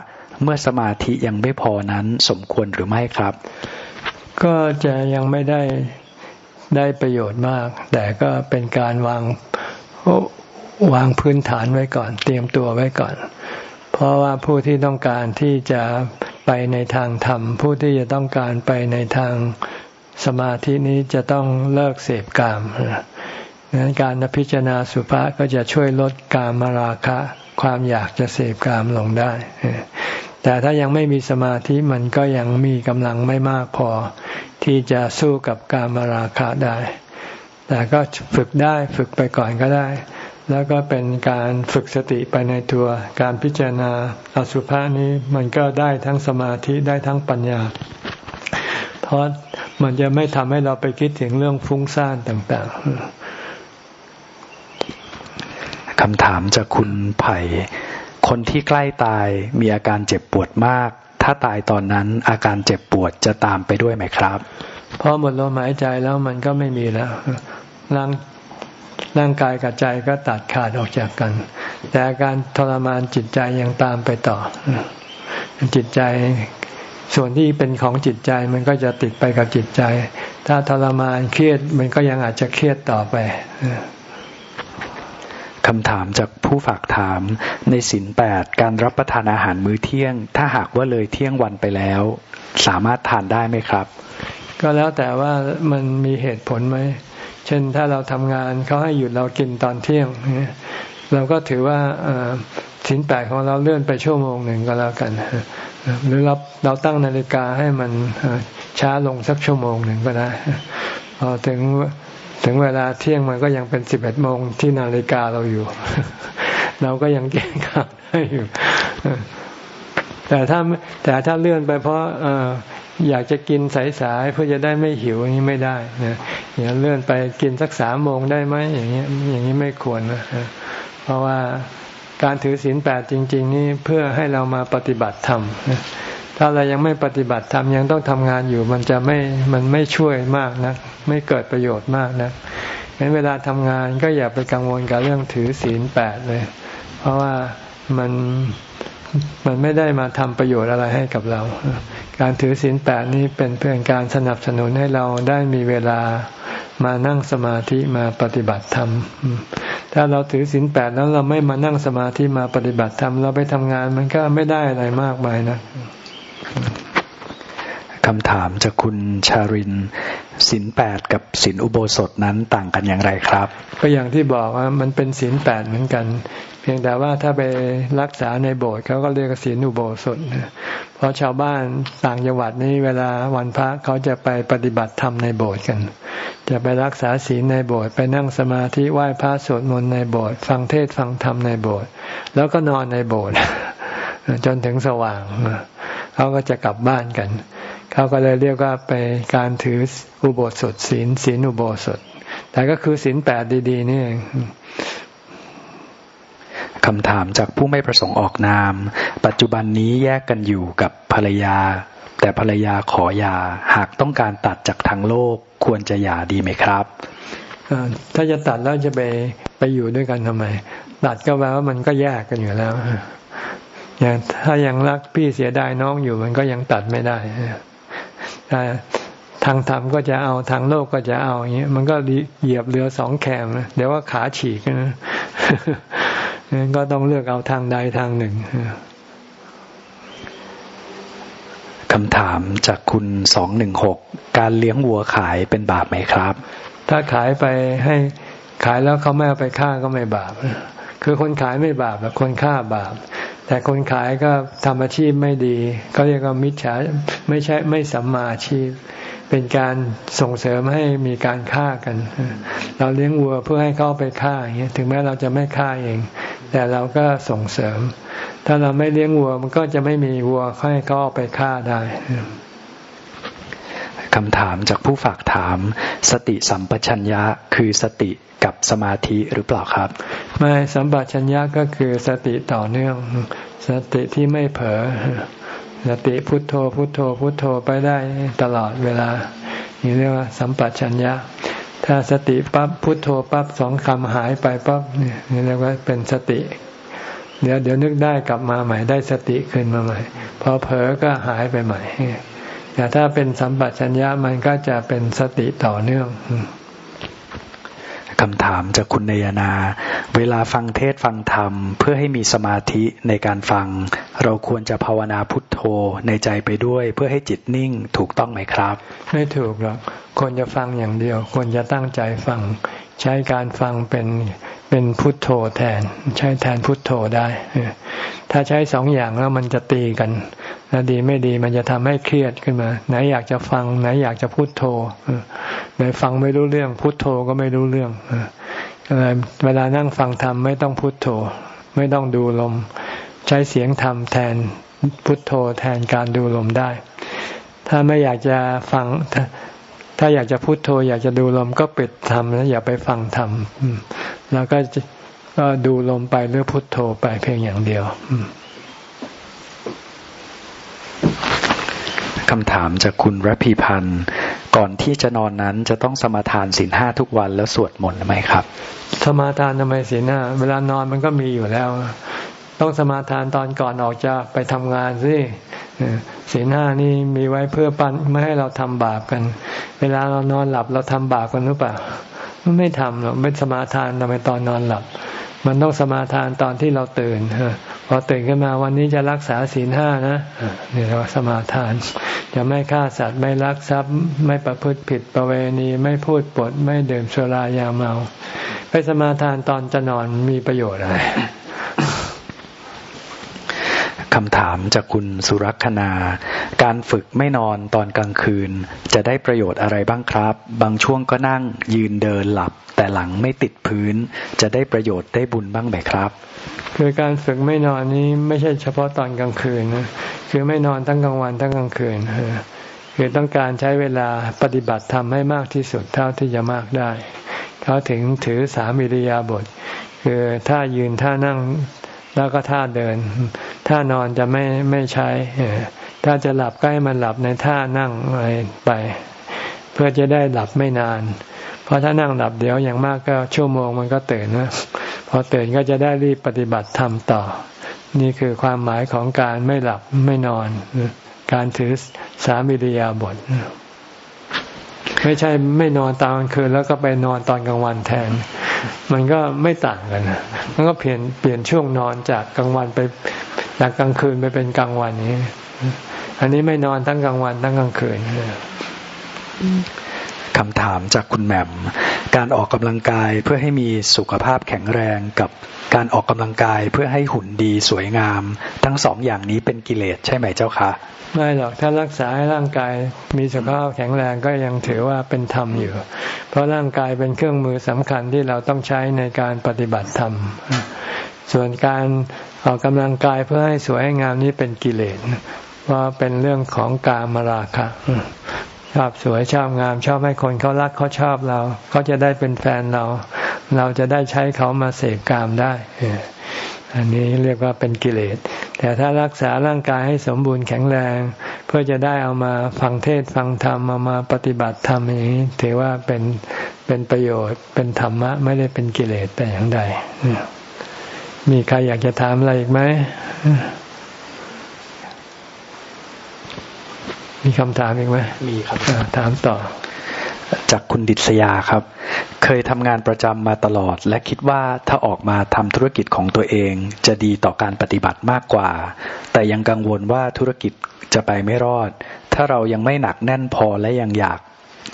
เมื่อสมาธิยังไม่พอนั้นสมควรหรือไม่ครับ ก็จะยังไม่ได้ได้ประโยชน์มาก แต่ก็เป็นการวาง วางพื้นฐานไว้ก่อน เตรียมตัวไว้ก่อน เพราะว่าผู้ที่ต้องการที่จะไปในทางธรรม ผู้ที่จะต้องการไปในทางสมาธินี้จะต้องเลิกเสพกามนั้นการพิจารณาสุภาษก็จะช่วยลดกามราคะ ความอยากจะเสพกามลงได้ แต่ถ้ายังไม่มีสมาธิมันก็ยังมีกำลังไม่มากพอ ที่จะสู้กับกามราคะได้ แต่ก็ฝึกได้ฝึกไปก่อนก็ได้ แล้วก็เป็นการฝึกสติไปในตัวการพิจารณาอสุภะนี้มันก็ได้ทั้งสมาธิได้ทั้งปัญญา เพราะมันจะไม่ทำให้เราไปคิดถึงเรื่องฟุ้งซ่านต่างๆคำถามจากคุณไผ่คนที่ใกล้ตายมีอาการเจ็บปวดมาก ถ้าตายตอนนั้นอาการเจ็บปวดจะตามไปด้วยไหมครับพอหมดลมหายใจแล้วมันก็ไม่มีแล้วร่าง ร่างกายกับใจก็ตัดขาดออกจากกัน แต่อาการทรมานจิตใจยังตามไปต่อ จิตใจส่วนที่เป็นของจิตใจมันก็จะติดไปกับจิตใจ ถ้าทรมานเครียดมันก็ยังอาจจะเครียดต่อไปคำถามจากผู้ฝากถามในสินแปดการรับประทานอาหารมื้อเที่ยง ถ้าหากว่าเลยเที่ยงวันไปแล้ว สามารถทานได้ไหมครับ ก็แล้วแต่ว่ามันมีเหตุผลไหม เช่นถ้าเราทำงานเขาให้หยุดเรากินตอนเที่ยง เราก็ถือว่าสินแปดของเราเลื่อนไปชั่วโมงหนึ่งก็แล้วกัน หรือเราเราตั้งนาฬิกาให้มันช้าลงสักชั่วโมงหนึ่งก็ได้พอถึงถึงเวลาเที่ยงมันก็ยังเป็นสิบเอ็ดโมงที่นาฬิกาเราอยู่ เราก็ยังเก่งข้าวได้อยู่แต่ถ้าแต่ถ้าเลื่อนไปเพราะ อยากจะกินสายๆเพื่อจะได้ไม่หิวอย่างนี้ไม่ได้นะอย่าเลื่อนไปกินสักสามโมงได้ไหมอย่างนี้ยอย่างนี้ไม่ควรนะเพราะว่าการถือศีลแปดจริง ๆ นี่เพื่อให้เรามาปฏิบัติธรรมถ้าเรายังไม่ปฏิบัติธรรมยังต้องทำงานอยู่ มันจะไม่มันไม่ช่วยมากนะไม่เกิดประโยชน์มากนะงั้นเวลาทำงานก็อย่าไปกังวลกับเรื่องถือศีลแปดเลย เพราะว่ามัน มันไม่ได้มาทำประโยชน์อะไรให้กับเรา การถือศีลแปดนี้เป็นเพียงการสนับสนุนให้เราได้มีเวลามานั่งสมาธิมาปฏิบัติธรรม ถ้าเราถือศีลแปดแล้วเราไม่มานั่งสมาธิมาปฏิบัติธรรมเราไปทำงานมันก็ไม่ได้อะไรมากมายนะ คำถามจากคุณชารินศีลแปดกับศีลอุโบสถนั้นต่างกันอย่างไรครับ ก็อย่างที่บอกว่ามันเป็นศีลแปดเหมือนกัน เพียงแต่ว่าถ้าไปรักษาในโบสถ์เขาก็เรียกศีลอุโบสถเพราะชาวบ้านต่างจังหวัดนี้เวลาวันพระเขาจะไปปฏิบัติธรรมในโบสถ์กัน จะไปรักษาศีลในโบสถ์ไปนั่งสมาธิไหว้พระสวดมนต์ในโบสถ์ฟังเทศฟังธรรมในโบสถ์แล้วก็นอนในโบสถ์จนถึงสว่างเขาก็จะกลับบ้านกัน เขาก็เลยเรียกว่าไปการถืออุโบสถศีลศีลอุโบสถ แต่ก็คือศีลแปดดีๆนี่เองคำถามจากผู้ไม่ประสงค์ออกนาม ปัจจุบันนี้แยกกันอยู่กับภรรยา แต่ภรรยาขอหย่าหากต้องการตัดจากทางโลกควรจะหย่าดีไหมครับถ้าจะตัดแล้วจะไปไปอยู่ด้วยกันทำไม ตัดก็แปลว่ามันก็แยกกันอยู่แล้วอย่างถ้ายังรักพี่เสียดายน้องอยู่มันก็ยังตัดไม่ได้ถ้า ทางธรรมก็จะเอาทางโลกก็จะเอาอย่างเงี้ยมันก็เหยียบเรือสองแคมนะเดี๋ยวว่าขาฉีกนะก็ต้องเลือกเอาทางใดทางหนึ่งคำถามจากคุณสองหนึ่งหกการเลี้ยงวัวขายเป็นบาปไหมครับ ถ้าขายไปให้ขายแล้วเขาไม่เอาไปฆ่าก็ไม่บาป คือคนขายไม่บาปแต่คนฆ่าบาป แต่คนขายก็ทำอาชีพไม่ดีก็เรียกว่ามิจฉาไม่ใช่ไม่สัมมาอาชีพ เป็นการส่งเสริมให้มีการฆ่ากัน เราเลี้ยงวัวเพื่อให้เขาไปฆ่าอย่างเงี้ยถึงแม้เราจะไม่ฆ่าเอง แต่เราก็ส่งเสริม ถ้าเราไม่เลี้ยงวัวมันก็จะไม่มีวัวให้เขาไปฆ่าได้ คำถามจากผู้ฝากถาม สติสัมปชัญญะคือสติกับสมาธิหรือเปล่าครับ ไม่สัมปชัญญะก็คือสติต่อเนื่อง สติที่ไม่เผลอสติพุทโธพุทโธพุทโธไปได้ตลอดเวลานี่เรียกว่า สัมปชัญญะ ถ้าสติปั๊บพุทโธปั๊บสองคำหายไปปั๊บนี่เรียกว่าเป็นสติ เดี๋ยวเดี๋ยวนึกได้กลับมาใหม่ได้สติขึ้นมาใหม่ พอเผลอก็หายไปใหม่ แต่ถ้าเป็นสัมปชัญญะมันก็จะเป็นสติต่อเนื่องคำถามจากคุณเนยนา เวลาฟังเทศฟังธรรม เพื่อให้มีสมาธิในการฟัง เราควรจะภาวนาพุทโธในใจไปด้วย เพื่อให้จิตนิ่งถูกต้องไหมครับ ไม่ถูกหรอกควรจะฟังอย่างเดียว ควรจะตั้งใจฟัง ใช้การฟังเป็นเป็นพุทโธแทน ใช้แทนพุทโธได้ ถ้าใช้สองอย่างแล้วมันจะตีกันแล้วดีไม่ดีมันจะทำให้เครียดขึ้นมา ไหนอยากจะฟัง ไหนอยากจะพุทโธไหนฟังไม่รู้เรื่อง พุทโธก็ไม่รู้เรื่องเวลานั่งฟังธรรมไม่ต้องพุทโธ ไม่ต้องดูลม ใช้เสียงธรรมแทนพุทโธแทนการดูลมได้ ถ้าไม่อยากจะฟัง ถ้าอยากจะพุโทโธ อยากจะดูลมก็ปิดธรรมแล้วอย่าไปฟังธรรมแล้วก็ก็ดูลมไปหรือพุโทโธไปเพียงอย่างเดียวคำถามจากคุณรพีพันธ์ก่อนที่จะนอนนั้นจะต้องสมาทานศีลห้าทุกวันแล้วสวดมนต์ไหมครับ สมาทานทำไมศีลห้าเวลานอนมันก็มีอยู่แล้ว ต้องสมาทานตอนก่อนออกจะไปทำงานสิศีลห้านี่มีไว้เพื่อปันไม่ให้เราทำบาปกัน เวลาเรานอนหลับเราทำบาปกันหรือเปล่าไม่ทำหรอกไม่สมาทานทำไมตอนนอนหลับ มันต้องสมาทานตอนที่เราตื่นพอตื่นขึ้นมาวันนี้จะรักษาศีลห้านะนี่เรียกว่าสมาทาน จะไม่ฆ่าสัตว์ไม่ลักทรัพย์ ไม่ประพฤติผิดประเวณีไม่พูดปด ไม่ดื่มสุรายาเมา ไปสมาทานตอนจะนอนมีประโยชน์อะไร คำถามจากคุณสุรักษนา การฝึกไม่นอนตอนกลางคืน จะได้ประโยชน์อะไรบ้างครับ บางช่วงก็นั่งยืนเดินหลับ แต่หลังไม่ติดพื้น จะได้ประโยชน์ได้บุญบ้างไหมครับ คือการฝึกไม่นอนนี้ไม่ใช่เฉพาะตอนกลางคืนนะคือไม่นอนทั้งกลางวันทั้งกลางคืนคือต้องการใช้เวลาปฏิบัติทำให้มากที่สุดเท่าที่จะมากได้ เขาถึงถือสามิริยาบทคือถ้ายืนท่านั่ง แล้วก็ท่าเดิน ท่านอนจะไม่ไม่ใช้ ถ้าจะหลับก็ให้มันหลับในท่านั่งอะไรไป เพื่อจะได้หลับไม่นาน เพราะถ้านั่งหลับเดี๋ยวอย่างมากก็ชั่วโมงมันก็ตื่นนะพอตื่นก็จะได้รีบปฏิบัติทำต่อ นี่คือความหมายของการไม่หลับไม่นอน การถือสามิริยาบท ไม่ใช่ไม่นอนตอนกลางคืนแล้วก็ไปนอนตอนกลางวันแทน มันก็ไม่ต่างกันมันก็เปลี่ยนเปลี่ยนช่วงนอนจากกลางวันไปจากกลางคืนไปเป็นกลางวันนี้ อันนี้ไม่นอนทั้งกลางวันทั้งกลางคืนคำถามจากคุณแหม่ม การออกกำลังกายเพื่อให้มีสุขภาพแข็งแรงกับการออกกำลังกายเพื่อให้หุ่นดีสวยงาม ทั้งสองอย่างนี้เป็นกิเลสใช่ไหมเจ้าคะไม่หรอกถ้ารักษาให้ร่างกายมีสุขภาพแข็งแรงก็ยังถือว่าเป็นธรรมอยู่ เพราะร่างกายเป็นเครื่องมือสำคัญที่เราต้องใช้ในการปฏิบัติธรรม ส่วนการออกกำลังกายเพื่อให้สวยให้งามนี้เป็นกิเลสว่าเป็นเรื่องของกามราคะ ชอบสวยชอบงาม ชอบให้คนเขารักเขาชอบเราเขาจะได้เป็นแฟนเรา เราจะได้ใช้เขามาเสพกามได้อันนี้เรียกว่าเป็นกิเลส แต่ถ้ารักษาร่างกายให้สมบูรณ์แข็งแรง เพื่อจะได้เอามาฟังเทศฟังธรรมมามาปฏิบัติธรรมอย่างนี้ถือว่าเป็นเป็นประโยชน์เป็นธรรมะ ไม่ได้เป็นกิเลสแต่อย่างใดมีใครอยากจะถามอะไรอีกไหม มีคำถามอีกไหมมีครับถามต่อ จากคุณดิษยาครับ เคยทำงานประจำมาตลอด และคิดว่าถ้าออกมาทำธุรกิจของตัวเอง จะดีต่อการปฏิบัติมากกว่า แต่ยังกังวลว่าธุรกิจจะไปไม่รอด ถ้าเรายังไม่หนักแน่นพอและยังอยาก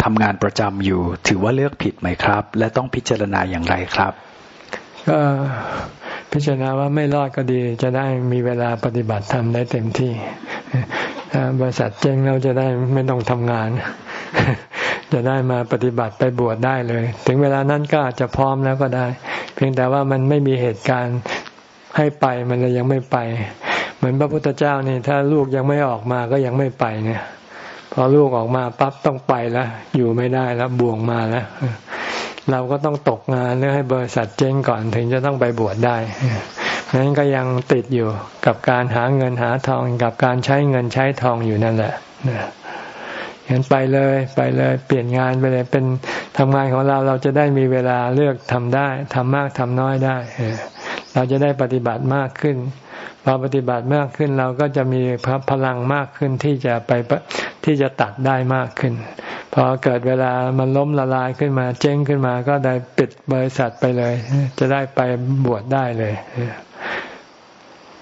ทำงานประจำอยู่ ถือว่าเลือกผิดไหมครับ และต้องพิจารณาอย่างไรครับก็พิจารณาว่าไม่รอดก็ดี จะได้มีเวลาปฏิบัติธรรมได้เต็มที่ บริษัทเจ๊งเราจะได้ไม่ต้องทำงาน จะได้มาปฏิบัติไปบวชได้เลย ถึงเวลานั้นก็อาจจะพร้อมแล้วก็ได้ เพียงแต่ว่ามันไม่มีเหตุการณ์ให้ไปมันเลยยังไม่ไป เหมือนพระพุทธเจ้านี่ถ้าลูกยังไม่ออกมาก็ยังไม่ไปเนี่ย พอลูกออกมาปั๊บต้องไปแล้ว อยู่ไม่ได้แล้วบ่วงมาแล้วเราก็ต้องตกงานหรือให้บริษัทเจ๊งก่อนถึงจะต้องไปบวชได้ นั้นก็ยังติดอยู่กับการหาเงินหาทองกับการใช้เงินใช้ทองอยู่นั่นแหละงั้นไปเลยไปเลย เปลี่ยนงานไปเลยเป็นทำงานของเราเราจะได้มีเวลาเลือกทำได้ทำมากทำน้อยได้เราจะได้ปฏิบัติมากขึ้นพอปฏิบัติมากขึ้นเราก็จะมีพลังมากขึ้นที่จะไปที่จะตัดได้มากขึ้นพอเกิดเวลามันล้มละลายขึ้นมา เจ๊งขึ้นมาก็ได้ปิดบริษัทไปเลย จะได้ไปบวชได้เลย